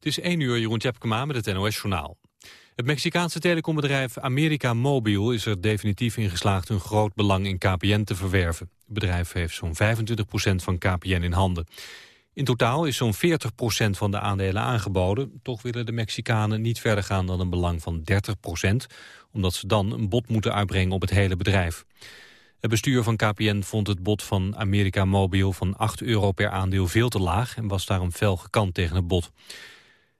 Het is 1 uur, Jeroen Tjepkema met het NOS-journaal. Het Mexicaanse telecombedrijf America Mobil is er definitief in geslaagd een groot belang in KPN te verwerven. Het bedrijf heeft zo'n 25% van KPN in handen. In totaal is zo'n 40% van de aandelen aangeboden. Toch willen de Mexicanen niet verder gaan dan een belang van 30% omdat ze dan een bod moeten uitbrengen op het hele bedrijf. Het bestuur van KPN vond het bod van America Mobil van 8 euro per aandeel veel te laag en was daarom fel gekant tegen het bod.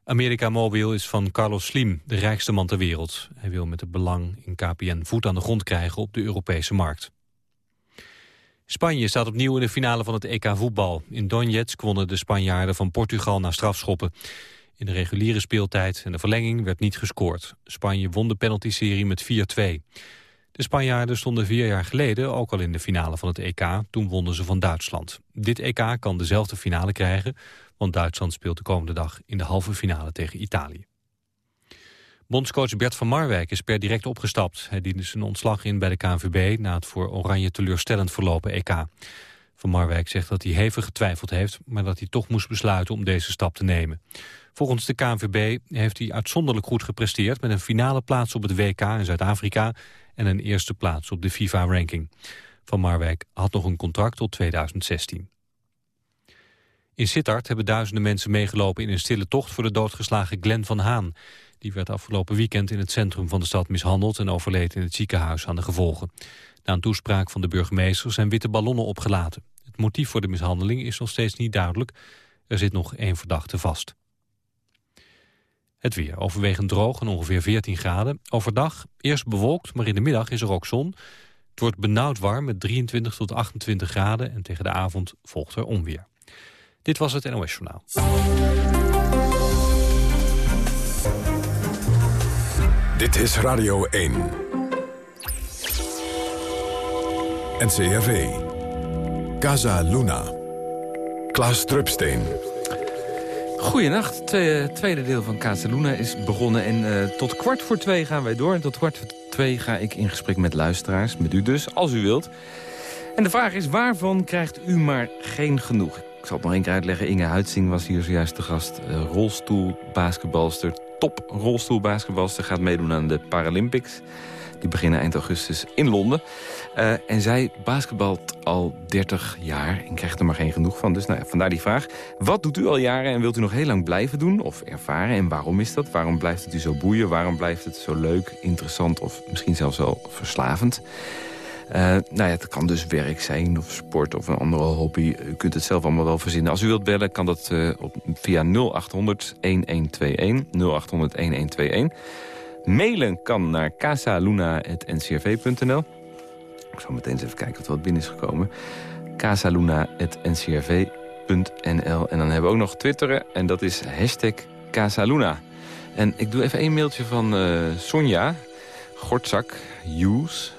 America Mobil is van Carlos Slim, de rijkste man ter wereld. Hij wil met het belang in KPN voet aan de grond krijgen op de Europese markt. Spanje staat opnieuw in de finale van het EK voetbal. In Donetsk wonnen de Spanjaarden van Portugal na strafschoppen. In de reguliere speeltijd en de verlenging werd niet gescoord. Spanje won de penaltyserie met 4-2. De Spanjaarden stonden vier jaar geleden ook al in de finale van het EK. Toen wonnen ze van Duitsland. Dit EK kan dezelfde finale krijgen, want Duitsland speelt de komende dag in de halve finale tegen Italië. Bondscoach Bert van Marwijk is per direct opgestapt. Hij diende zijn ontslag in bij de KNVB na het voor Oranje teleurstellend verlopen EK. Van Marwijk zegt dat hij hevig getwijfeld heeft, maar dat hij toch moest besluiten om deze stap te nemen. Volgens de KNVB heeft hij uitzonderlijk goed gepresteerd met een finale plaats op het WK in Zuid-Afrika en een eerste plaats op de FIFA-ranking. Van Marwijk had nog een contract tot 2016. In Sittard hebben duizenden mensen meegelopen in een stille tocht voor de doodgeslagen Glenn van Haan. Die werd afgelopen weekend in het centrum van de stad mishandeld en overleed in het ziekenhuis aan de gevolgen. Na een toespraak van de burgemeester zijn witte ballonnen opgelaten. Het motief voor de mishandeling is nog steeds niet duidelijk. Er zit nog één verdachte vast. Het weer overwegend droog en ongeveer 14 graden. Overdag eerst bewolkt, maar in de middag is er ook zon. Het wordt benauwd warm met 23 tot 28 graden... en tegen de avond volgt er onweer. Dit was het NOS Journaal. Dit is Radio 1. NCRV. Casa Luna. Klaas Drupsteen. Goedenacht, tweede deel van Casaluna is begonnen. En uh, tot kwart voor twee gaan wij door. En tot kwart voor twee ga ik in gesprek met luisteraars. Met u dus, als u wilt. En de vraag is, waarvan krijgt u maar geen genoeg? Ik zal het nog één keer uitleggen. Inge Huitzing was hier zojuist de gast. Uh, rolstoelbasketbalster, top rolstoelbasketbalster... gaat meedoen aan de Paralympics. Die beginnen eind augustus in Londen. Uh, en zij basketbalt al 30 jaar en krijgt er maar geen genoeg van. Dus nou vandaar die vraag. Wat doet u al jaren en wilt u nog heel lang blijven doen of ervaren? En waarom is dat? Waarom blijft het u zo boeien? Waarom blijft het zo leuk, interessant of misschien zelfs wel verslavend? Uh, nou ja, het kan dus werk zijn of sport of een andere hobby. U kunt het zelf allemaal wel verzinnen. Als u wilt bellen kan dat uh, op, via 0800 1121. 0800 1121. Mailen kan naar casaluna.ncrv.nl. Ik zal meteen eens even kijken wat binnen is gekomen. casaluna.ncrv.nl. En dan hebben we ook nog twitteren en dat is hashtag Casaluna. En ik doe even één mailtje van uh, Sonja Gortzak, Use.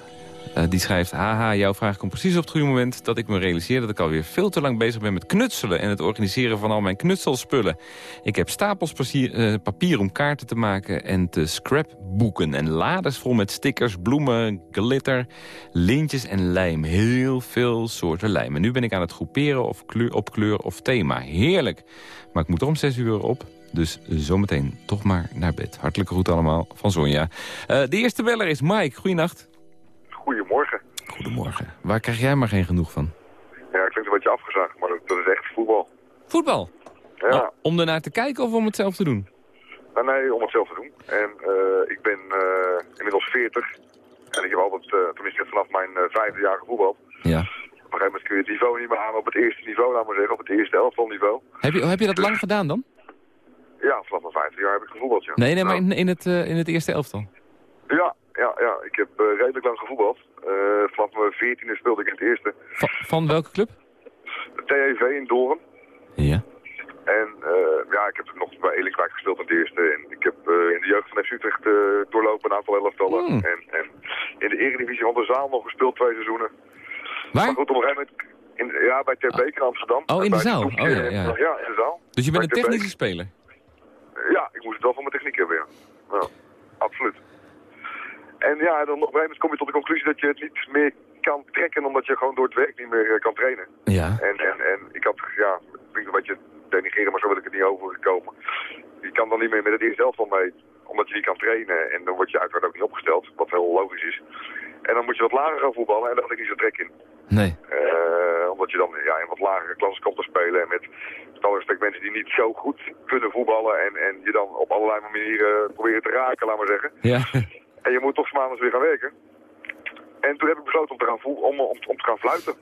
Uh, die schrijft, haha, jouw vraag komt precies op het goede moment... dat ik me realiseer dat ik alweer veel te lang bezig ben met knutselen... en het organiseren van al mijn knutselspullen. Ik heb stapels papier, uh, papier om kaarten te maken en te scrapboeken... en lades vol met stickers, bloemen, glitter, lintjes en lijm. Heel veel soorten lijm. En nu ben ik aan het groeperen of kleur, op kleur of thema. Heerlijk. Maar ik moet er om zes uur op... Dus zometeen toch maar naar bed. Hartelijke groet allemaal van Sonja. Uh, de eerste beller is Mike. Goeienacht. Goedemorgen. Goedemorgen. Waar krijg jij maar geen genoeg van? Ja, klinkt een beetje afgezaagd, maar dat, is echt voetbal. Voetbal? Ja. Oh, om ernaar te kijken of om het zelf te doen? Nou, nee, om het zelf te doen. En uh, ik ben uh, inmiddels 40. En ik heb altijd, uh, tenminste vanaf mijn vijfde jaar gevoetbald. Ja. Op een gegeven moment kun je het niveau niet meer aan op het eerste niveau, laat maar zeggen. Op het eerste elftal niveau. Heb je, heb je dat lang gedaan dan? Ja, vanaf mijn vijfde jaar heb ik gevoetbald, ja. Nee, nee, maar in, in, het, in het eerste elftal? Ja, ja, ja. Ik heb uh, redelijk lang gevoetbald. Uh, vanaf mijn veertiende speelde ik in het eerste. Van, van welke club? De TEV in Doren. Ja. En uh, ja, ik heb nog bij Elikswijk gespeeld in het eerste. En ik heb in de jeugd van FC Utrecht doorlopen een aantal elftallen. Hmm. En, en in de Eredivisie van de Zaal nog gespeeld twee seizoenen. Waar? Maar goed, op een gegeven moment... In, ja, bij Ter Beek in Amsterdam. Oh, in de zaal? Oh, ja, ja. ja, in de zaal. Dus je bent bij een technische speler? Ja, ik moest het wel van mijn techniek hebben, ja. ja absoluut. En ja, dan op een gegeven moment kom je tot de conclusie dat je het niet meer kan trekken omdat je gewoon door het werk niet meer uh, kan trainen. Ja. En, en, en ik had, ja, het klinkt een beetje denigreren, maar zo wil ik het niet overkomen. Die je kan dan niet meer met het eerste elftal mee, omdat je niet kan trainen. En dan word je uiteraard ook niet opgesteld, wat heel logisch is. En dan moet je wat lager gaan voetballen en daar had ik niet zo trek in. Nee. Uh, omdat je dan ja, in wat lagere klassen komt te spelen. En met, met alle respect mensen die niet zo goed kunnen voetballen. En, en je dan op allerlei manieren proberen te raken, laat maar zeggen. Ja. En je moet toch maandags weer gaan werken. En toen heb ik besloten om te gaan, om, om, om te gaan fluiten.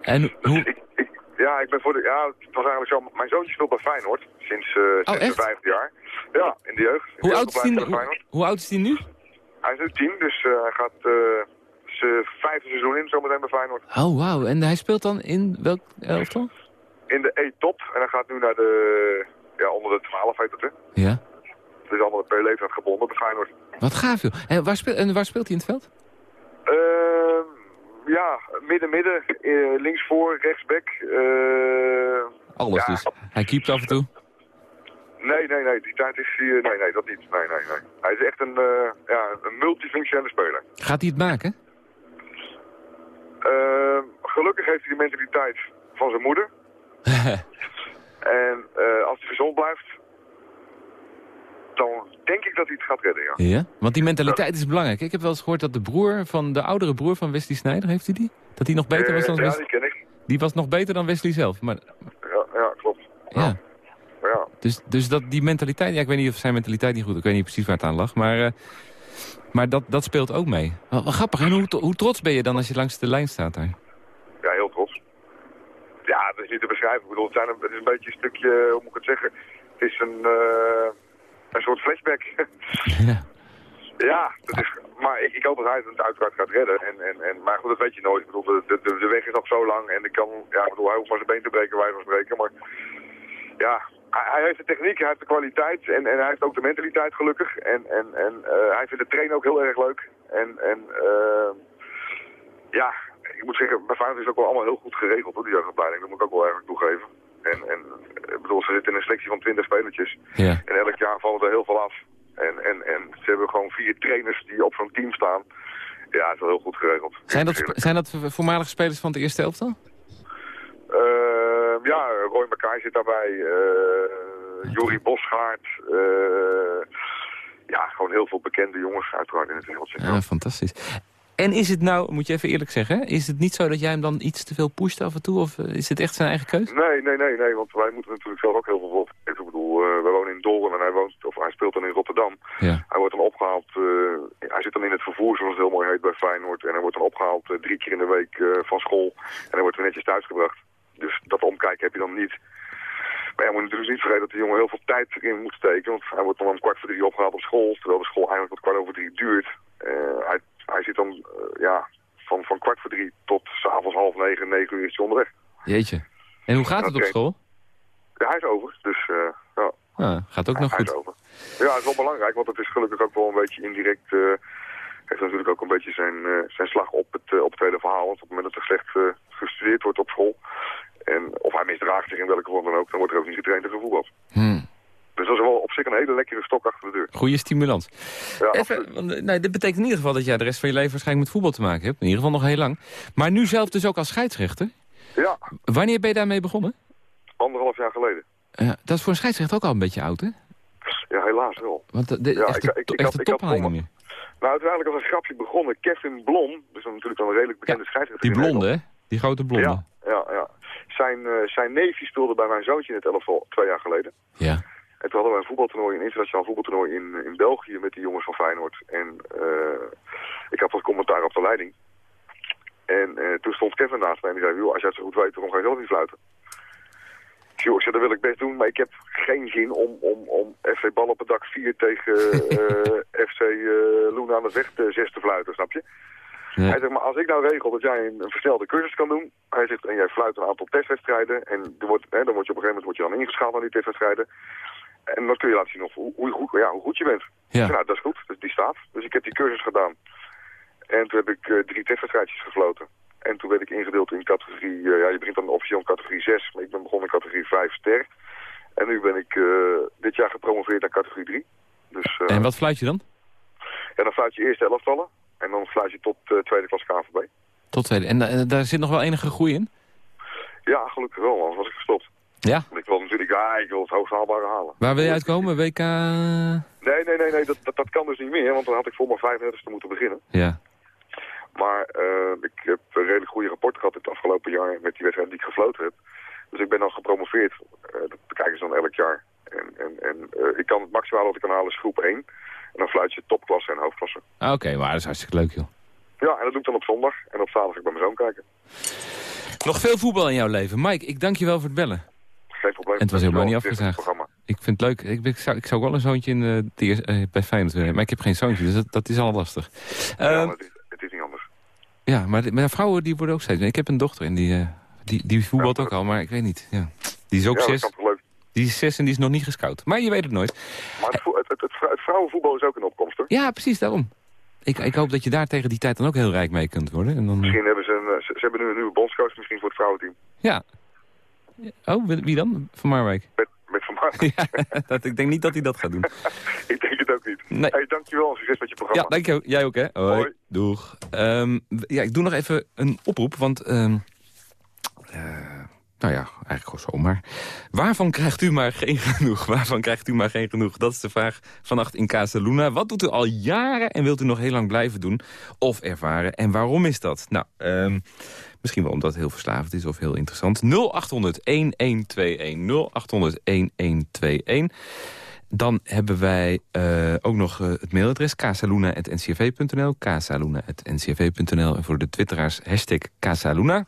En hoe... Ik, ik, ja, ik ben voor de, ja, het was eigenlijk zo. Mijn zoontje speelt bij Feyenoord sinds, uh, sinds zijn vijfde jaar. Ja, in de jeugd. In Hoe de oud, is die, hoe, hoe oud is die nu? Hij is nu tien, dus uh, hij gaat uh, zijn vijfde seizoen in zometeen bij Feyenoord. Oh, wauw. En hij speelt dan in welk elftal? In de E-top. En hij gaat nu naar de, ja, onder de 12 heet hè. Ja. Het is allemaal per leeftijd gebonden bij Feyenoord. Wat gaaf, joh. En waar, speelt, en waar speelt hij in het veld? Uh, ja, midden-midden, uh, links voor, rechtsback. Uh, Alles ja. dus. Hij keept af en toe? Nee, nee, nee. Die tijd is hier... Nee, nee, dat niet. Nee, nee, nee. Hij is echt een, uh, ja, een multifunctionele speler. Gaat hij het maken? Uh, gelukkig heeft hij de mentaliteit van zijn moeder. en uh, als hij gezond blijft, dan denk ik dat hij het gaat redden, ja. Ja? Want die mentaliteit is belangrijk. Ik heb wel eens gehoord dat de broer van de oudere broer van Wesley Sneijder, heeft hij die? Dat hij nog beter was dan ja, Wesley? die ken ik. Die was nog beter dan Wesley zelf. Maar... Ja, ja, klopt. Ja. ja. Dus, dus dat, die mentaliteit, ja, ik weet niet of zijn mentaliteit niet goed, ik weet niet precies waar het aan lag, maar, uh, maar dat, dat speelt ook mee. Wel, wel grappig, en hoe, hoe trots ben je dan als je langs de lijn staat daar? Ja, heel trots. Ja, dat is niet te beschrijven. Ik bedoel, het, zijn een, het is een beetje een stukje, hoe moet ik het zeggen, het is een, uh, een soort flashback. ja. Ja, dat is, maar ik, ik hoop dat hij het uiteraard gaat redden. En, en, en, maar goed, dat weet je nooit. Ik bedoel, de, de, de weg is nog zo lang en ik kan, ja, ik bedoel, hij hoeft maar zijn been te breken, wij van spreken. Maar ja, hij, hij, heeft de techniek, hij heeft de kwaliteit en, en hij heeft ook de mentaliteit gelukkig. En, en, en uh, hij vindt het trainen ook heel erg leuk. En, en uh, ja, ik moet zeggen, bij Feyenoord is ook wel allemaal heel goed geregeld, hoor, die jeugdopleiding. Dat moet ik ook wel eigenlijk toegeven. En, en ik bedoel, ze zitten in een selectie van 20 spelertjes. Ja. En elk jaar vallen er heel veel af. En, en, en ze hebben gewoon vier trainers die op zo'n team staan. Ja, het is wel heel goed geregeld. Zijn dat, zijn dat voormalige spelers van het eerste elftal? Uh, ja, Roy Mackay zit daarbij. Uh, Jori Bosgaard. Uh, ja, gewoon heel veel bekende jongens uiteraard in het wereldje. Ja, fantastisch. En is het nou, moet je even eerlijk zeggen, is het niet zo dat jij hem dan iets te veel pusht af en toe? Of is het echt zijn eigen keuze? Nee, nee, nee, nee, want wij moeten natuurlijk zelf ook heel veel voor. Ik bedoel, uh, wij wonen in Dolren en hij, woont, of hij speelt dan in Rotterdam. Ja. Hij wordt dan opgehaald, uh, hij zit dan in het vervoer, zoals het heel mooi heet bij Feyenoord. En hij wordt dan opgehaald uh, drie keer in de week van school. En hij wordt weer netjes thuisgebracht. Dus dat omkijken heb je dan niet. Maar je moet natuurlijk niet vergeten dat die jongen heel veel tijd erin moet steken. Want hij wordt dan om kwart voor drie opgehaald op school. Terwijl de school eigenlijk tot kwart over drie duurt. hij hij zit dan, uh, ja, van, van kwart voor drie tot s'avonds half negen, negen uur is hij onderweg. Jeetje. En hoe gaat het op school? Ja, hij is over, dus uh, ja. Ah, gaat ook hij, nog hij goed. Is over. Ja, het is wel belangrijk, want het is gelukkig ook wel een beetje indirect... Uh, heeft natuurlijk ook een beetje zijn, zijn slag op het, op het hele verhaal. Want op het moment dat er slecht gestudeerd wordt op school... en of hij misdraagt zich in welke vorm dan ook... dan wordt er ook niet getraind en gevoetbald. Hmm. Dus dat is wel op zich een hele lekkere stok achter de deur. Goeie stimulans. Ja, Even, want, nee, dit betekent in ieder geval dat jij de rest van je leven waarschijnlijk met voetbal te maken hebt. In ieder geval nog heel lang. Maar nu zelf dus ook als scheidsrechter. Ja, Wanneer ben je daarmee begonnen? anderhalf jaar geleden. Ja, dat is voor een scheidsrechter ook al een beetje oud, hè? Ja, helaas wel. Want de, de Ja, echte, ik- ik- ik echte had- meer. Nou, eigenlijk als een grapje begonnen. Kevin Blom, dus dan natuurlijk wel een redelijk bekende scheidsrechter. Die blonde, hè? Die grote blonde. Ja, ja, ja. Zijn, eh, zijn neefje speelde bij mijn zoontje in het elftal twee jaar geleden. Ja. En toen hadden we een voetbaltoernooi, een internationaal voetbaltoernooi in, in België met die jongens van Feyenoord. En eh, ik had wat commentaar op de leiding. En eh, toen stond Kevin naast mij en die zei, joh, als jij het zo goed weet, waarom ga je zelf niet fluiten? Ik zei, dat wil ik best doen, maar ik heb geen zin om, om, om FC Bal op het dak 4 tegen eh, FC eh Loen aan het weg te, zes te fluiten, snap je? Ja. Hij zegt, maar als ik nou regel dat jij een, een versnelde cursus kan doen, hij zegt, en jij fluit een aantal testwedstrijden, en er wordt, hè, dan word je op een gegeven moment word je dan ingeschaald aan die testwedstrijden, en dan kun je laten zien of, hoe, hoe, hoe- ja, hoe goed je bent. Ja. Nou, dat is goed, dus die staat. Dus ik heb die cursus gedaan. En toen heb ik eh, drie testwedstrijdjes gefloten. En toen werd ik ingedeeld in categorie, eh, ja, je begint dan officieel in categorie 6, maar ik ben begonnen in categorie 5 ster. En nu ben ik eh, dit jaar gepromoveerd naar categorie 3. Dus En wat fluit je dan? ja, dan fluit je eerste elftallen. En dan fluit je tot tweede klas KVB. Tot tweede. En daar zit nog wel enige groei in? Ja, gelukkig wel, anders was ik gestopt. Ja? Want ik wil natuurlijk, ja, ik wil het hoogst haalbare halen. Waar wil je uitkomen? WK... Nee, nee, nee, nee dat, dat, dat kan dus niet meer, want dan had ik voor mijn 35e moeten beginnen. Ja. Maar eh, ik heb een redelijk goede rapport gehad het afgelopen jaar met die wedstrijd die ik gefloten heb. Dus ik ben dan gepromoveerd. Eh, dat bekijken ze dan elk jaar. En, en, en eh, ik kan het maximale wat ik kan halen is groep 1. En dan fluit je topklasse en hoofdklasse. Ah, Oké, maar dat is hartstikke leuk, joh. Ja, en dat doe ik dan op zondag. En op zaterdag ga ik bij mijn zoon kijken. Nog veel voetbal in jouw leven. Mike, ik dank je wel voor het bellen. Geen probleem. En het was helemaal niet afgezaagd. Ik vind het leuk. Ik, ik zou, ik zou wel een zoontje in, eh, de eerste- eh, bij Feyenoord willen. Maar ik heb geen zoontje, dus dat, dat is al lastig. Ja, Ehm, het, is, het is niet anders. ja, maar, de- maar vrouwen die worden ook steeds... Ik heb een dochter en die, eh, die, die voetbalt ook al, maar ik weet niet. Ja. Die is ook zes. Die is zes en die is nog niet gescout. Maar je weet het nooit. Maar het, het, het, het, vrou- het vrouwenvoetbal is ook een opkomst, hoor. Ja, precies daarom. Ik, ik hoop dat je daar tegen die tijd dan ook heel rijk mee kunt worden. En dan, eh, Misschien hebben ze een, eh, ze, ze hebben nu een nieuwe bondscoach, misschien voor het vrouwenteam. ja. Oh, wie dan? Van Marwijk. Met, met Van Marwijk. Ja, dat, ik denk niet dat hij dat gaat doen. ik denk het ook niet. Nee. Hey, dankjewel succes met je programma. Ja, dank je. Jij ook, hè? Hoi. Hoi. Doeg. Ehm, ja, ik doe nog even een oproep, want... ehm, eh, nou ja, eigenlijk gewoon zomaar. Waarvan krijgt u maar geen genoeg? Waarvan krijgt u maar geen genoeg? Dat is de vraag vannacht in Casa Luna. Wat doet u al jaren en wilt u nog heel lang blijven doen? Of ervaren? En waarom is dat? Nou, ehm, misschien wel omdat het heel verslavend is of heel interessant. 0800-1121. 0800-1121. Dan hebben wij eh, ook nog eh, het mailadres casaluna.ncv.nl. casaluna.ncv.nl. En voor de twitteraars hashtag Casaluna.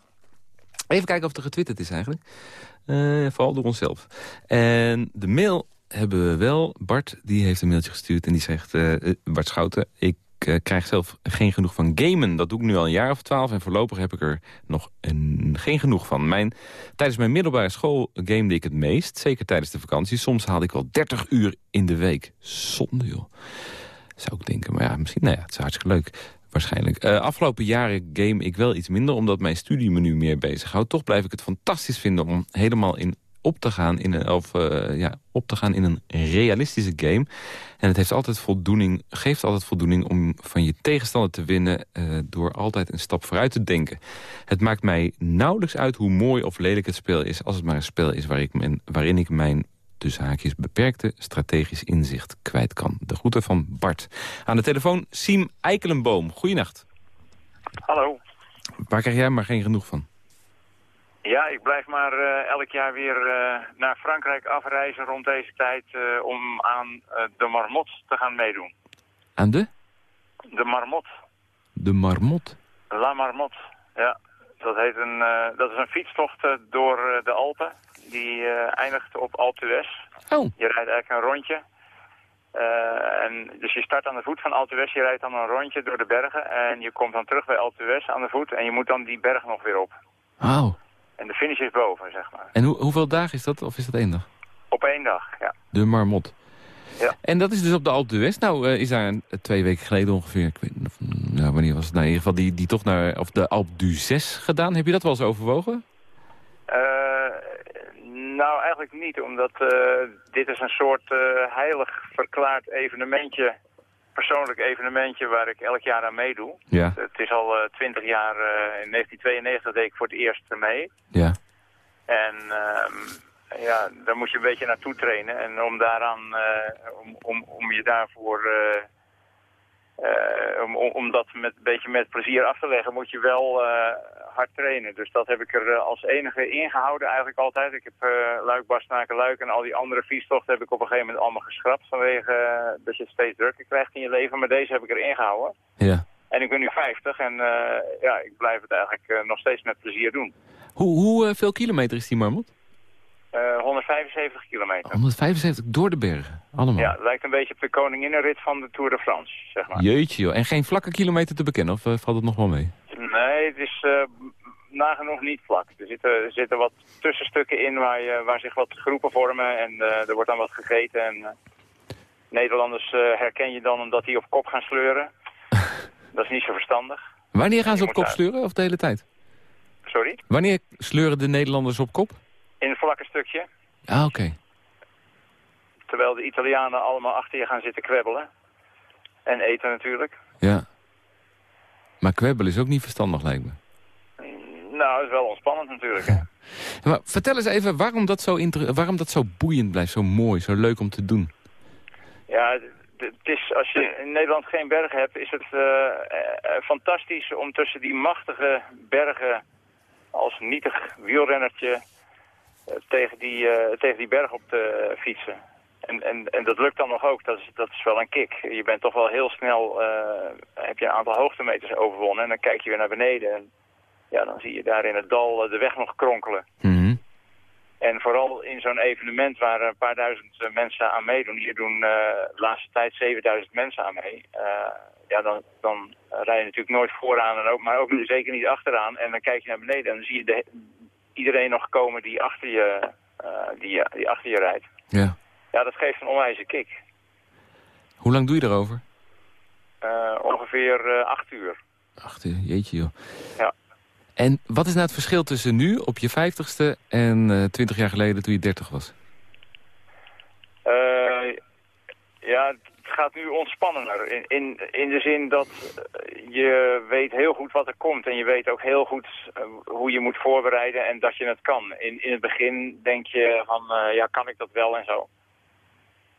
Even kijken of er getwitterd is eigenlijk. Eh, vooral door onszelf. En de mail hebben we wel. Bart die heeft een mailtje gestuurd en die zegt... eh, eh, Bart Schouten, ik krijg zelf geen genoeg van gamen. Dat doe ik nu al een jaar of twaalf en voorlopig heb ik er nog een, geen genoeg van. Mijn, tijdens mijn middelbare school gamede ik het meest. Zeker tijdens de vakantie. Soms haalde ik wel 30 uur in de week. Zonde joh. Zou ik denken. Maar ja, misschien, nou ja, het is hartstikke leuk. Waarschijnlijk. Eh, afgelopen jaren game ik wel iets minder, omdat mijn studie me nu meer bezighoudt. Toch blijf ik het fantastisch vinden om helemaal in op te gaan in een, of, eh, ja, op te gaan in een realistische game. En het heeft altijd voldoening, geeft altijd voldoening om van je tegenstander te winnen... eh, door altijd een stap vooruit te denken. Het maakt mij nauwelijks uit hoe mooi of lelijk het spel is... als het maar een spel is waar ik mijn, waarin ik mijn tussen haakjes beperkte strategisch inzicht kwijt kan. De groeten van Bart. Aan de telefoon Siem Eikelenboom. Goeienacht. Hallo. Waar krijg jij maar geen genoeg van? Ja, ik blijf maar eh, elk jaar weer eh, naar Frankrijk afreizen rond deze tijd eh, om aan de Marmot te gaan meedoen. Aan de? De Marmot. De Marmot. La Marmot. Ja, dat, heet een, dat is een fietstocht door de Alpen. Die eh, eindigt op Alpe d'Huez. Oh, Je rijdt eigenlijk een rondje. Eh, en, dus je start aan de voet van Alpe d'Huez, je rijdt dan een rondje door de bergen. En je komt dan terug bij Alpe d'Huez aan de voet. En je moet dan die berg nog weer op. oh. En de finish is boven, zeg maar. En hoe, hoeveel dagen is dat? Of is dat één dag? Op één dag, ja. De Marmot. Ja. En dat is dus op de Alpe d'Huez. Nou, eh, is daar een- twee weken geleden ongeveer... Ik weet, niet nou, wanneer was het? Nou, in ieder geval die, die toch naar... Of de Alpe d'Huez gedaan. Heb je dat wel eens overwogen? Eh, nou, eigenlijk niet, omdat eh, dit is een soort eh, heilig verklaard evenementje, persoonlijk evenementje waar ik elk jaar aan meedoe. Ja. Het is al twintig jaar, eh, in 1992 deed ik voor het eerst mee. Ja. En ehm, ja, daar moet je een beetje naartoe trainen. En om daaraan, eh, om, om, om je daarvoor, eh, eh, om, om, dat met, een beetje met plezier af te leggen, moet je wel eh, hard trainen. Dus dat heb ik er eh, als enige ingehouden eigenlijk altijd. Ik heb eh Luik, Bastenaken, Luik en al die andere fietstochten heb ik op een gegeven moment allemaal geschrapt. Vanwege eh, dat je het steeds drukker krijgt in je leven. Maar deze heb ik erin gehouden. Ja. En ik ben nu 50 en eh, ja, ik blijf het eigenlijk eh, nog steeds met plezier doen. Hoe, hoe eh, veel kilometer is die Marmot? Eh, 175 kilometer. 175 door de bergen. Allemaal. Ja, het lijkt een beetje op de koninginnenrit van de Tour de France, zeg maar. Jeetje joh. En geen vlakke kilometer te bekennen? Of eh, valt het nog wel mee? Nee, het is eh, nagenoeg niet vlak. Er zitten, er zitten wat tussenstukken in waar, je, waar zich wat groepen vormen en eh, er wordt dan wat gegeten. En, eh, Nederlanders eh, herken je dan omdat die op kop gaan sleuren. Dat is niet zo verstandig. Wanneer gaan ze op kop sleuren? Of de hele tijd? Sorry? Wanneer sleuren de Nederlanders op kop? In het vlakke stukje. Ah, oké. Terwijl de Italianen allemaal achter je gaan zitten kwebbelen. En eten natuurlijk. Ja. Maar kwebbelen is ook niet verstandig, lijkt me. Nou, dat is wel ontspannend natuurlijk. Hè? Maar vertel eens even waarom dat, zo waarom dat zo boeiend blijft, zo mooi, zo leuk om te doen. Ja, het is, als je in Nederland geen bergen hebt, is het uh, fantastisch om tussen die machtige bergen als nietig wielrennertje tegen, die, tegen die berg op te fietsen. En, en, en dat lukt dan nog ook, dat is, dat is wel een kick. Je bent toch wel heel snel, heb je een aantal hoogtemeters overwonnen en dan kijk je weer naar beneden. En ja, dan zie je daar in het dal de weg nog kronkelen. Mhm. En vooral in zo'n evenement waar een paar duizend eh, mensen aan meedoen. Hier doen de laatste tijd 7000 mensen aan mee. Ja, dan, dan rij je natuurlijk nooit vooraan, en ook, maar ook zeker niet achteraan. En dan kijk je naar beneden en dan zie je de, iedereen nog komen die achter je, uh, die, die achter je rijdt. Ja. Ja, dat geeft een onwijze kick. Hoe lang doe je erover? ongeveer acht uur. Acht uur, jeetje joh. Ja. En wat is nou het verschil tussen nu, op je vijftigste... en uh, twintig jaar geleden toen je dertig was? Uh, ja, gaat nu ontspannender. In, in, in de zin dat je weet heel goed wat er komt. En je weet ook heel goed uh, hoe je moet voorbereiden en dat je het kan. In, in het begin denk je van, ja, kan ik dat wel en zo.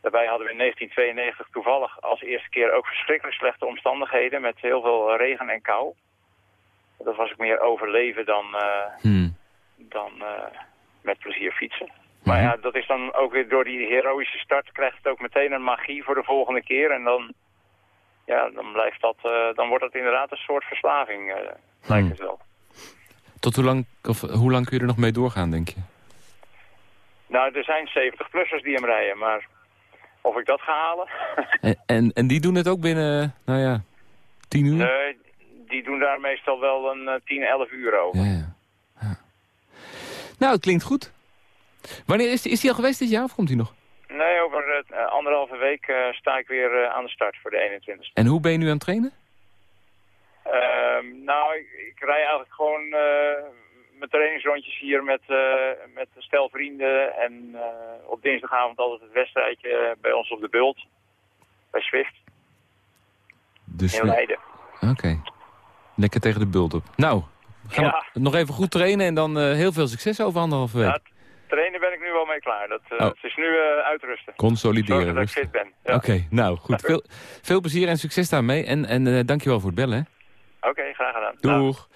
Daarbij hadden we in 1992 toevallig als eerste keer ook verschrikkelijk slechte omstandigheden... met heel veel regen en kou. Dat was ik meer overleven dan, uh, hmm. dan uh, met plezier fietsen. Maar ja, dat is dan ook weer door die heroïsche start krijgt het ook meteen een magie voor de volgende keer. En dan, ja, dan, blijft dat, uh, dan wordt dat inderdaad een soort verslaving, lijkt het wel. Tot hoe lang, of, hoe lang kun je er nog mee doorgaan, denk je? Nou, er zijn 70-plussers die hem rijden, maar of ik dat ga halen... en, en, en die doen het ook binnen, nou ja, 10 uur? Nee, die doen daar meestal wel een uh, 10, 11 uur over. Ja, ja. ja. Nou, het klinkt goed. Wanneer is, is die al geweest dit jaar of komt hij nog? Nee, over uh, anderhalve week uh, sta ik weer aan de start voor de 21ste. En hoe ben je nu aan het trainen? Ehm, nou, ik, ik, rij eigenlijk gewoon mijn trainingsrondjes hier met, met een stel vrienden. En op dinsdagavond altijd het wedstrijdje bij ons op de Bult. Bij Swift. Dus in Leiden. Oké. Okay. Lekker tegen de bult op. Nou, gaan ja. we nog even goed trainen en dan uh, heel veel succes over anderhalve week. Ja, trainen ben ik nu wel mee klaar. Dat, uh, oh. Het is nu uh, uitrusten. Consolideren. Zorgen dat ik fit ben. Ja. Oké, okay, nou goed. Veel, veel plezier en succes daarmee. En, en uh, dankjewel voor het bellen. Oké, okay, graag gedaan. Doeg.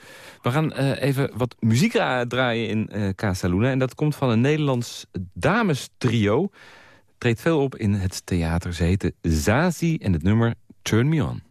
We gaan even wat muziek draaien in Casa Luna. En dat komt van een Nederlands damestrio. Treedt veel op in het theater. Ze heten Zazie en het nummer Turn Me On.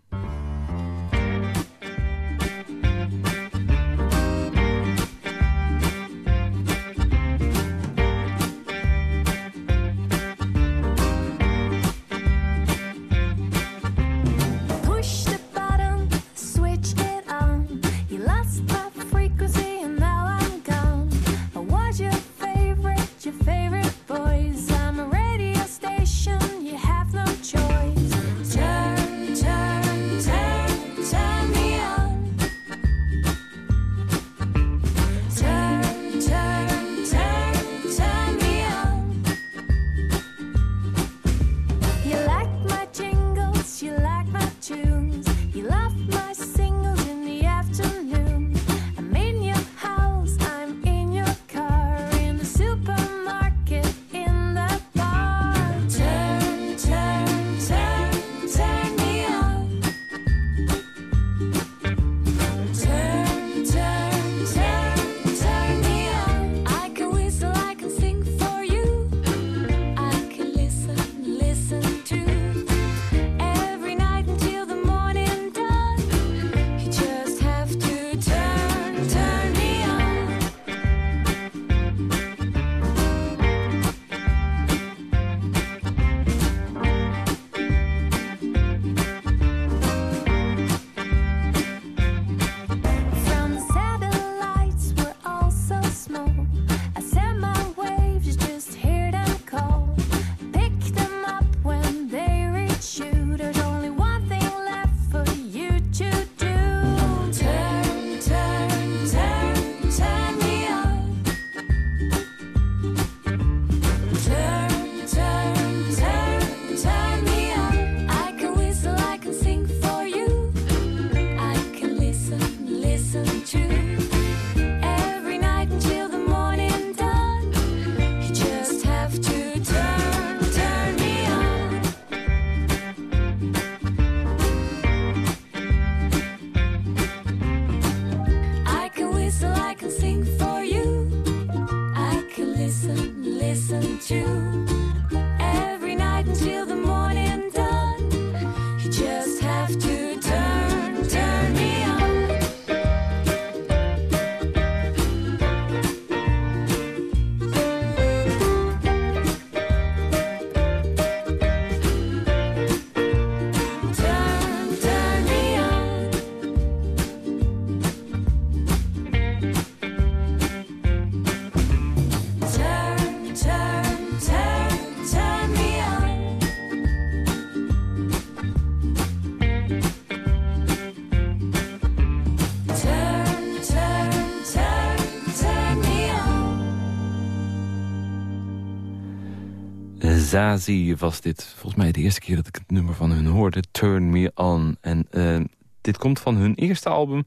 Zazie was dit. Volgens mij de eerste keer dat ik het nummer van hun hoorde. Turn Me On. En uh, dit komt van hun eerste album.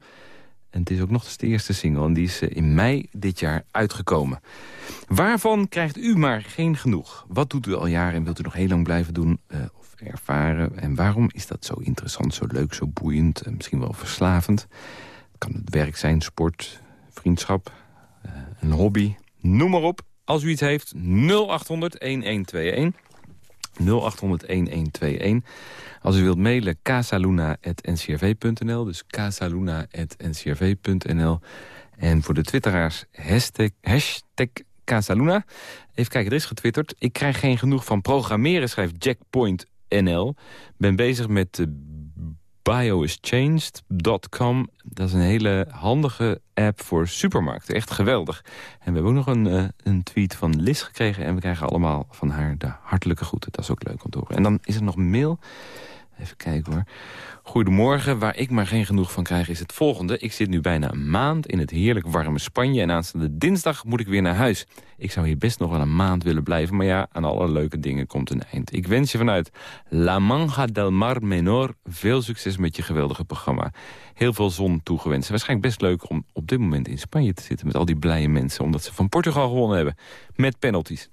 En het is ook nog eens de eerste single. En die is uh, in mei dit jaar uitgekomen. Waarvan krijgt u maar geen genoeg? Wat doet u al jaren en wilt u nog heel lang blijven doen uh, of ervaren? En waarom is dat zo interessant, zo leuk, zo boeiend en misschien wel verslavend? Kan het werk zijn, sport, vriendschap, een hobby. Noem maar op. Als u iets heeft, 0800-1121. 0800-1121. Als u wilt mailen, casaluna.ncrv.nl. Dus casaluna.ncrv.nl. En voor de twitteraars, hashtag, Casaluna. Even kijken, er is getwitterd. Ik krijg geen genoeg van programmeren, schrijft Jackpoint NL. Ben bezig met bioischanged.com. Dat is een hele handige app voor supermarkten. Echt geweldig. En we hebben ook nog een, uh, een tweet van Liz gekregen... en we krijgen allemaal van haar de hartelijke groeten. Dat is ook leuk om te horen. En dan is er nog mail Even kijken hoor. Goedemorgen, waar ik maar geen genoeg van krijg is het volgende. Ik zit nu bijna een maand in het heerlijk warme Spanje... en aanstaande dinsdag moet ik weer naar huis. Ik zou hier best nog wel een maand willen blijven... maar ja, aan alle leuke dingen komt een eind. Ik wens je vanuit La Manga del Mar Menor... veel succes met je geweldige programma. Heel veel zon toegewenst. Waarschijnlijk best leuk om op dit moment in Spanje te zitten... met al die blije mensen, omdat ze van Portugal gewonnen hebben. Met penalties.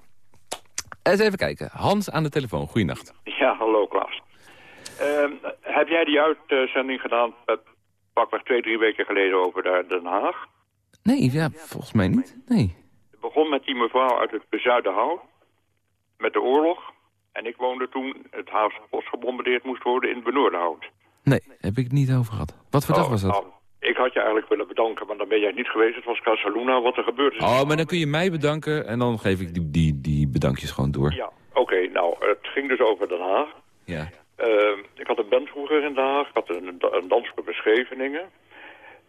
Eens even kijken. Hans aan de telefoon. Goeienacht. Ja, hallo Klaas. Uh, heb jij die uitzending gedaan, pakweg twee, drie weken geleden over Den Haag? Nee, ja, volgens mij niet. Nee. Het begon met die mevrouw uit het Bezuidenhout, met de oorlog. En ik woonde toen, het Haagse Bos gebombardeerd moest worden in Benoordenhout. Nee, heb ik het niet over gehad. Wat voor dag was dat? Nou, ik had je eigenlijk willen bedanken, maar dan ben jij niet geweest. Het was Casaluna, wat er gebeurd is. Oh, maar dan kun je mij bedanken en dan geef ik die, die, die bedankjes gewoon door. Ja, oké. nou, het ging dus over Den Haag. Ja. Uh, ik had een band vroeger in Den Haag. Ik had een, een dansclub in Scheveningen.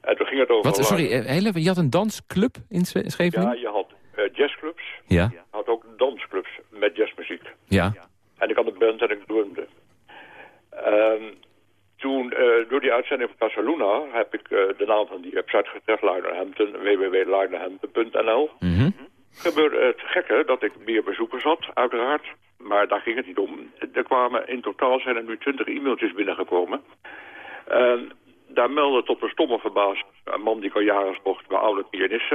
En toen ging het over... Wat, sorry, hele, je had een dansclub in Scheveningen? Ja, je had uh, jazzclubs. Ja. Je had ook dansclubs met jazzmuziek. Ja. En ik had een band en ik drumde. Um, toen, uh, door die uitzending van Casaluna, heb ik uh, de naam van die website getest, Luiderhampton, www.luiderhampton.nl. Mm -hmm. Gebeurde het gekke dat ik meer bezoekers had, uiteraard. Maar daar ging het niet om. Er kwamen in totaal zijn er nu 20 e-mailtjes binnengekomen. En daar meldde tot een stomme verbaas een man die ik al jaren zocht, mijn oude pianist.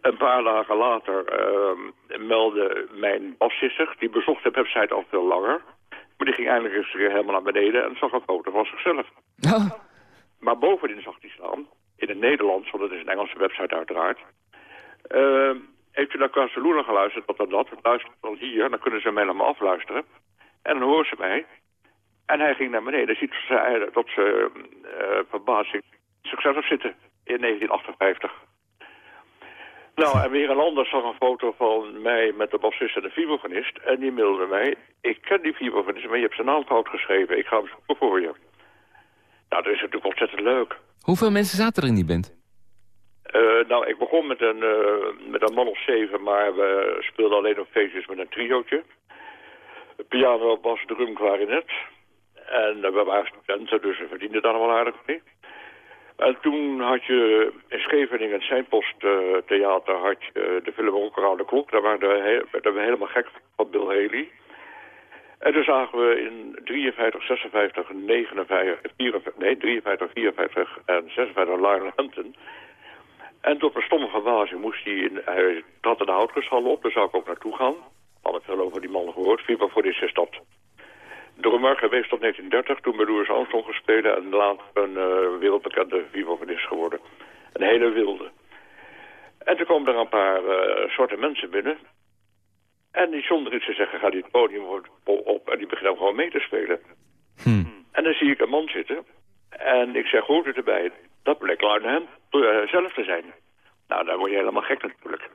Een paar dagen later uh, meldde mijn bassist zich, die bezocht de website al veel langer. Maar die ging eindelijk eens weer helemaal naar beneden en zag een foto van zichzelf. Oh. Maar bovenin zag hij staan, in het Nederlands, want het is een Engelse website uiteraard... Uh, heeft u naar Casaluna geluisterd, wat dan dat? Luister dan hier, dan kunnen ze mij naar me afluisteren. En dan horen ze mij. En hij ging naar beneden. Ziet ze, dat ze uh, verbazing zichzelf zitten in 1958. Nou, en weer een ander zag een foto van mij met de bassist en de vibrafonist. En die mailde mij, ik ken die vibrafonist, maar je hebt zijn naam fout geschreven. Ik ga hem zoeken voor je. Nou, dat is natuurlijk ontzettend leuk. Hoeveel mensen zaten er in die band? Uh, nou, ik begon met een, uh, met een man of zeven, maar we speelden alleen op feestjes met een triootje. Piano, bas, drum, klarinet. En uh, we waren studenten, dus we verdienden daar nog wel aardig mee. En toen had je in Scheveningen, het Seinpost-theater, had je de film around de klok. Daar waren we helemaal gek van Bill Haley. En toen zagen we in 53, 56, 59, 54, nee, 53, 54 en 56 Lionel Hampton... En tot mijn stomme verbazing moest hij, in, hij trad in de houtgeshal op, daar zou ik ook naartoe gaan. Had ik veel over die man gehoord, Viva voor die stad. Drummer geweest tot 1930, toen bij Louis Armstrong gespeeld en later een uh, wereldbekende vibrafonist geworden. Een hele wilde. En toen komen er een paar uh, soorten mensen binnen. En die zonder iets te zeggen gaat die het podium op en die begint dan gewoon mee te spelen. Hm. En dan zie ik een man zitten en ik zeg, hoort het erbij? Dat bleek Lionel hem zelf te zijn. Nou, daar word je helemaal gek natuurlijk.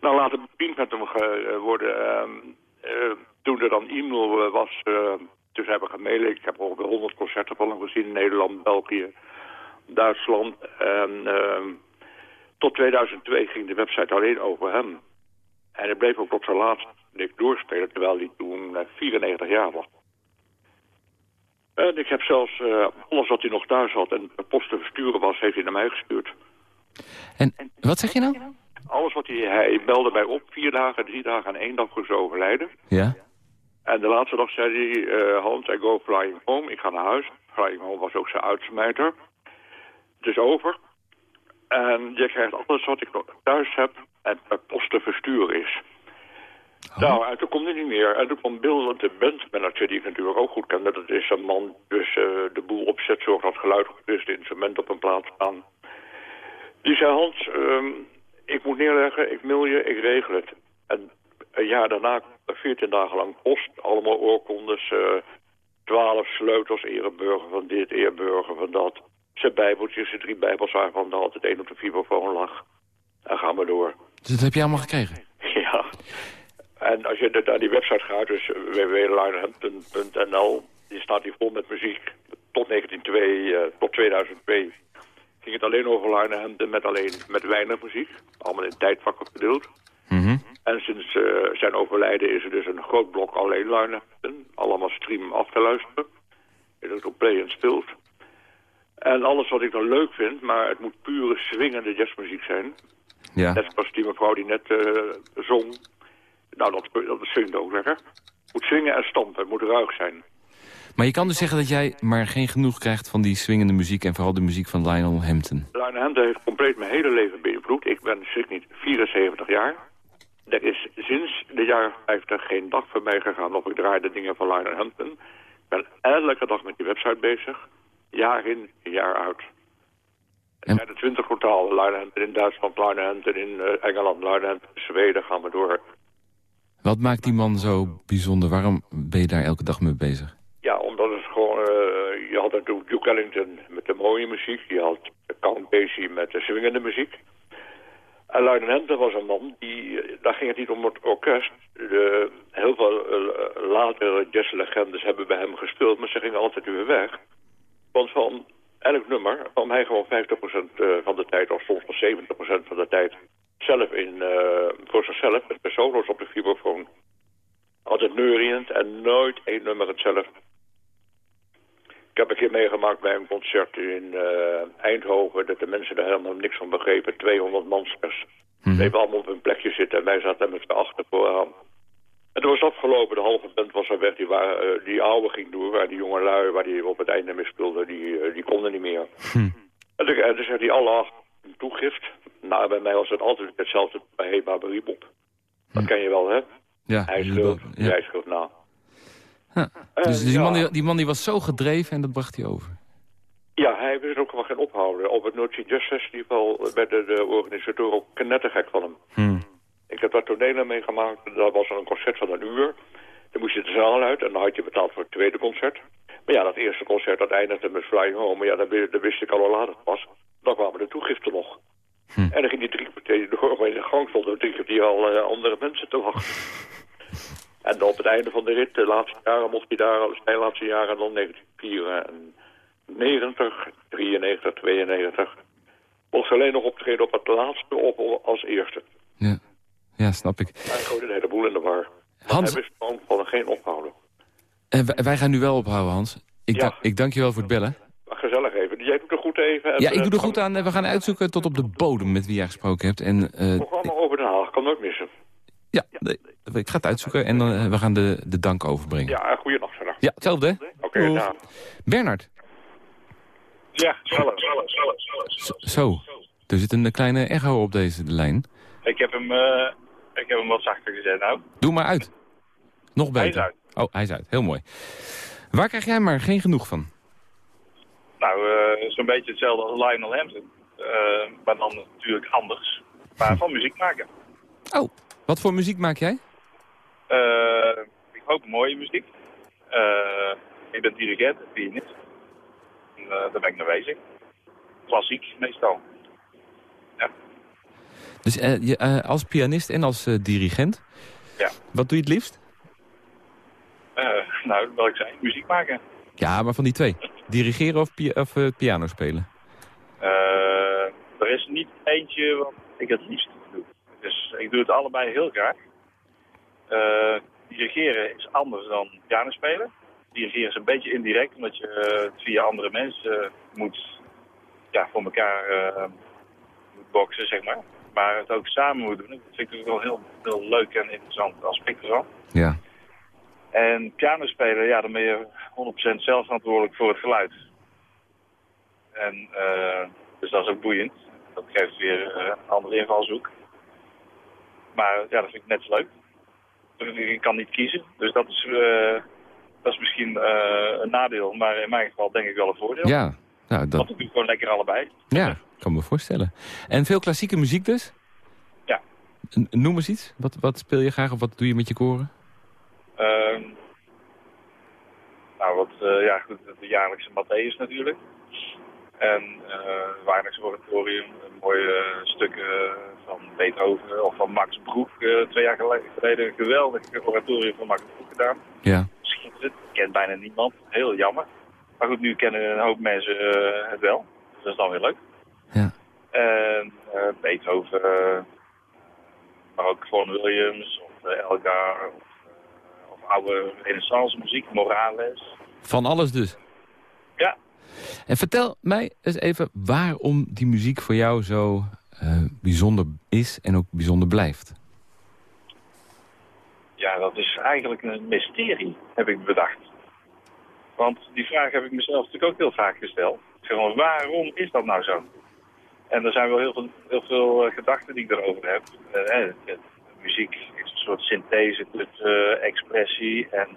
Nou, later bediend met hem uh, worden. Uh, toen er dan e-mail was, dus hebben we gemaild. Ik heb ongeveer 100 concerten van hem gezien in Nederland, België, Duitsland. En tot 2002 ging de website alleen over hem. En het bleef ook tot zijn laatste ik doorspelen, terwijl hij toen 94 jaar was. En ik heb zelfs uh, alles wat hij nog thuis had en post te versturen was, heeft hij naar mij gestuurd. En wat zeg je nou? alles wat hij... Hij belde mij op, vier dagen, drie dagen en één dag voor zijn overlijden. Ja? En de laatste dag zei hij, eh, Hans, I go flying home. Ik ga naar huis. Flying home was ook zijn uitsmijter. Het is over. En je krijgt alles wat ik nog thuis heb en per post te versturen is. Nou, en toen kwam hij niet meer. En toen kwam Bill, de bandmanager, die ik natuurlijk ook goed kende. Dat is een man, dus eh, de boel opzet, zorgt dat geluid goed is, de instrument op een plaats staan. Die zei, Hans, ehm, ik moet neerleggen, ik mail je, ik regel het. En een jaar daarna, 14 dagen lang post, allemaal oorkondes, eh 12 sleutels, ereburger van dit, ereburger van dat. Zijn bijbeltjes, zijn drie bijbels waarvan er altijd één op de vibrafoon lag. En gaan we door. Dus dat heb je allemaal gekregen? Ja. En als je naar die website gaat, dus www.linehampton.nl, die staat hier vol met muziek. Tot 1902, eh, tot 2002 ging het alleen over Linehampton met alleen met weinig muziek. Allemaal in tijdvakken verdeeld. Mhm. En sinds eh, zijn overlijden is er dus een groot blok alleen Linehampton. Allemaal stream af te luisteren. Is het op play en speelt. En alles wat ik dan leuk vind, maar het moet pure swingende jazzmuziek zijn. Ja. Net zoals die mevrouw die net eh, zong. Nou, dat, dat swingt ook lekker. Moet swingen en stampen, moet ruig zijn. Maar je kan dus zeggen dat jij maar geen genoeg krijgt van die swingende muziek... en vooral de muziek van Lionel Hampton. Lionel Hampton heeft compleet mijn hele leven beïnvloed. Ik ben schrik niet 74 jaar. Er is sinds de jaren 50 geen dag voorbij gegaan of ik draaide dingen van Lionel Hampton. Ik ben elke dag met die website bezig. Jaar in, jaar uit. Er zijn er 20 totaal. Lionel Hampton in Duitsland, Lionel Hampton in eh, Engeland, Lionel Hampton in Zweden. Gaan we door. Wat maakt die man zo bijzonder? Waarom ben je daar elke dag mee bezig? Ja, omdat het gewoon... eh, je had natuurlijk Duke Ellington met de mooie muziek. Je had Count Basie met de swingende muziek. En Lionel Hampton was een man, die, eh, daar ging het niet om het orkest. Heel veel eh, latere jazzlegendes hebben bij hem gespeeld, maar ze gingen altijd weer weg. Want van elk nummer kwam hij gewoon 50% eh, van de tijd, of soms wel 70% van de tijd, zelf in, eh, voor zichzelf, met de solo's op de vibrafoon. Altijd neuriënd en nooit één nummer hetzelfde. Ik heb een keer meegemaakt bij een concert in eh, Eindhoven... dat de mensen er helemaal niks van begrepen. 200 manskers. Die hebben allemaal op hun plekje zitten en wij zaten met z'n achter vooraan. En toen was afgelopen, de halve band was er weg. Die, waren, eh, die oude ging door, waar die jonge lui waar die op het einde mee speelden, die, die konden niet meer. Hm. En toen, en toen zei hij alle acht een toegift. Nou, bij mij was het altijd hetzelfde bij Heba. Dat ken je wel, hè? Ja, Hij dat- ja. jij na. Ja. En Dus die, ja. man, die, die man die was zo gedreven en dat bracht hij over. Ja, hij wist ook wel geen ophouden. Op het Noordse Jazz Festival werden de organisatoren ook knettergek van hem. Hm. Ik heb daar tonelen meegemaakt. Daar was er een concert van een uur. Dan moest je de zaal uit en dan had je betaald voor het tweede concert. Maar ja, dat eerste concert dat eindigde met Flying Home. Maar ja, dat, wi- dat wist ik al hoe laat het was. Dan kwamen de toegiften nog. Hm. En dan ging die drie kwartier door. Maar in de gang stonden drie kwartier al eh, andere mensen te wachten. en dan op het einde van de rit, de laatste jaren, mocht hij daar, zijn laatste jaren, dan 1994, 93, 92. Mocht hij alleen nog optreden op het laatste op als eerste. Ja. ja, snap ik. Hij gooide de hele boel in de war. Hans- hij wist gewoon van geen ophouden. Eh, wij, gaan nu wel ophouden, Hans. Ik, Ja. ik dank je wel voor het bellen. Gezellig even. Jij doet er goed even. En, Ja, ik eh, doe er goed aan. Eh, We gaan uitzoeken tot op de bodem met wie jij gesproken hebt. En eh, Het programma over Den Haag kan nooit missen. ja, nee, ik ga het uitzoeken en dan, eh, we gaan de, de dank overbrengen. Ja, goeienacht verder. Ja, hetzelfde. Oké, nou. Bernard, Ja, zelf. z- zo. Er zit een kleine echo op deze lijn. Ik heb hem, eh, ik heb hem wat zachter gezet nou. Doe maar uit. Nog beter. Hij is uit. Oh, hij is uit. Heel mooi. Waar krijg jij maar geen genoeg van? Nou, eh, zo'n beetje hetzelfde als Lionel Hampton. Eh, maar dan natuurlijk anders. Maar van muziek maken. Oh, wat voor muziek maak jij? Eh, ik hoop mooie muziek. Eh, ik ben dirigent, pianist. En, eh, daar ben ik mee bezig. Klassiek meestal. Dus eh, je, eh, als pianist en als eh, dirigent. Ja. Wat doe je het liefst? Eh, nou, wat ik zei, muziek maken. Ja, maar van die twee. Dirigeren of, eh, piano spelen? Eh, er is niet eentje wat ik het liefst doe. Dus ik doe het allebei heel graag. Eh, dirigeren is anders dan piano spelen. Dirigeren is een beetje indirect, omdat je het via andere mensen moet ja, voor elkaar moet boksen, zeg maar. Maar het ook samen moet doen, dat vind ik wel heel, heel leuk en interessant aspect ervan. Ja. En piano spelen, ja, dan ben je 100% zelf verantwoordelijk voor het geluid. En uh, dus dat is ook boeiend. Dat geeft weer uh, een andere invalshoek. Maar ja, dat vind ik net zo leuk. Ik kan niet kiezen, dus dat is, uh, dat is misschien een nadeel. Maar in mijn geval denk ik wel een voordeel. Ja, nou, dat... Want ik doe gewoon lekker allebei. Ja, kan me voorstellen. En veel klassieke muziek dus? Ja. Noem eens iets. Wat, wat speel je graag of wat doe je met je koren? Uh, nou, wat, uh, ja, goed, de jaarlijkse Matthäus natuurlijk. En uh, Weiner's Oratorium, mooie stukken van Beethoven of van Max Broek. Uh, twee jaar geleden een geweldig oratorium van Max Broek gedaan. Ja. Schitterend, kent bijna niemand. Heel jammer. Maar goed, nu kennen een hoop mensen uh, het wel. Dus dat is dan weer leuk. Ja. En Beethoven, maar ook Williams of Elgar of oude renaissance muziek, Morales. Van alles dus? Ja. En vertel mij eens even waarom die muziek voor jou zo uh, bijzonder is en ook bijzonder blijft. Ja, dat is eigenlijk een mysterie, heb ik bedacht. Want die vraag heb ik mezelf natuurlijk ook heel vaak gesteld. Van, waarom is dat nou zo? En er zijn wel heel veel, heel veel uh, gedachten die ik erover heb. Uh, muziek is een soort synthese tussen expressie en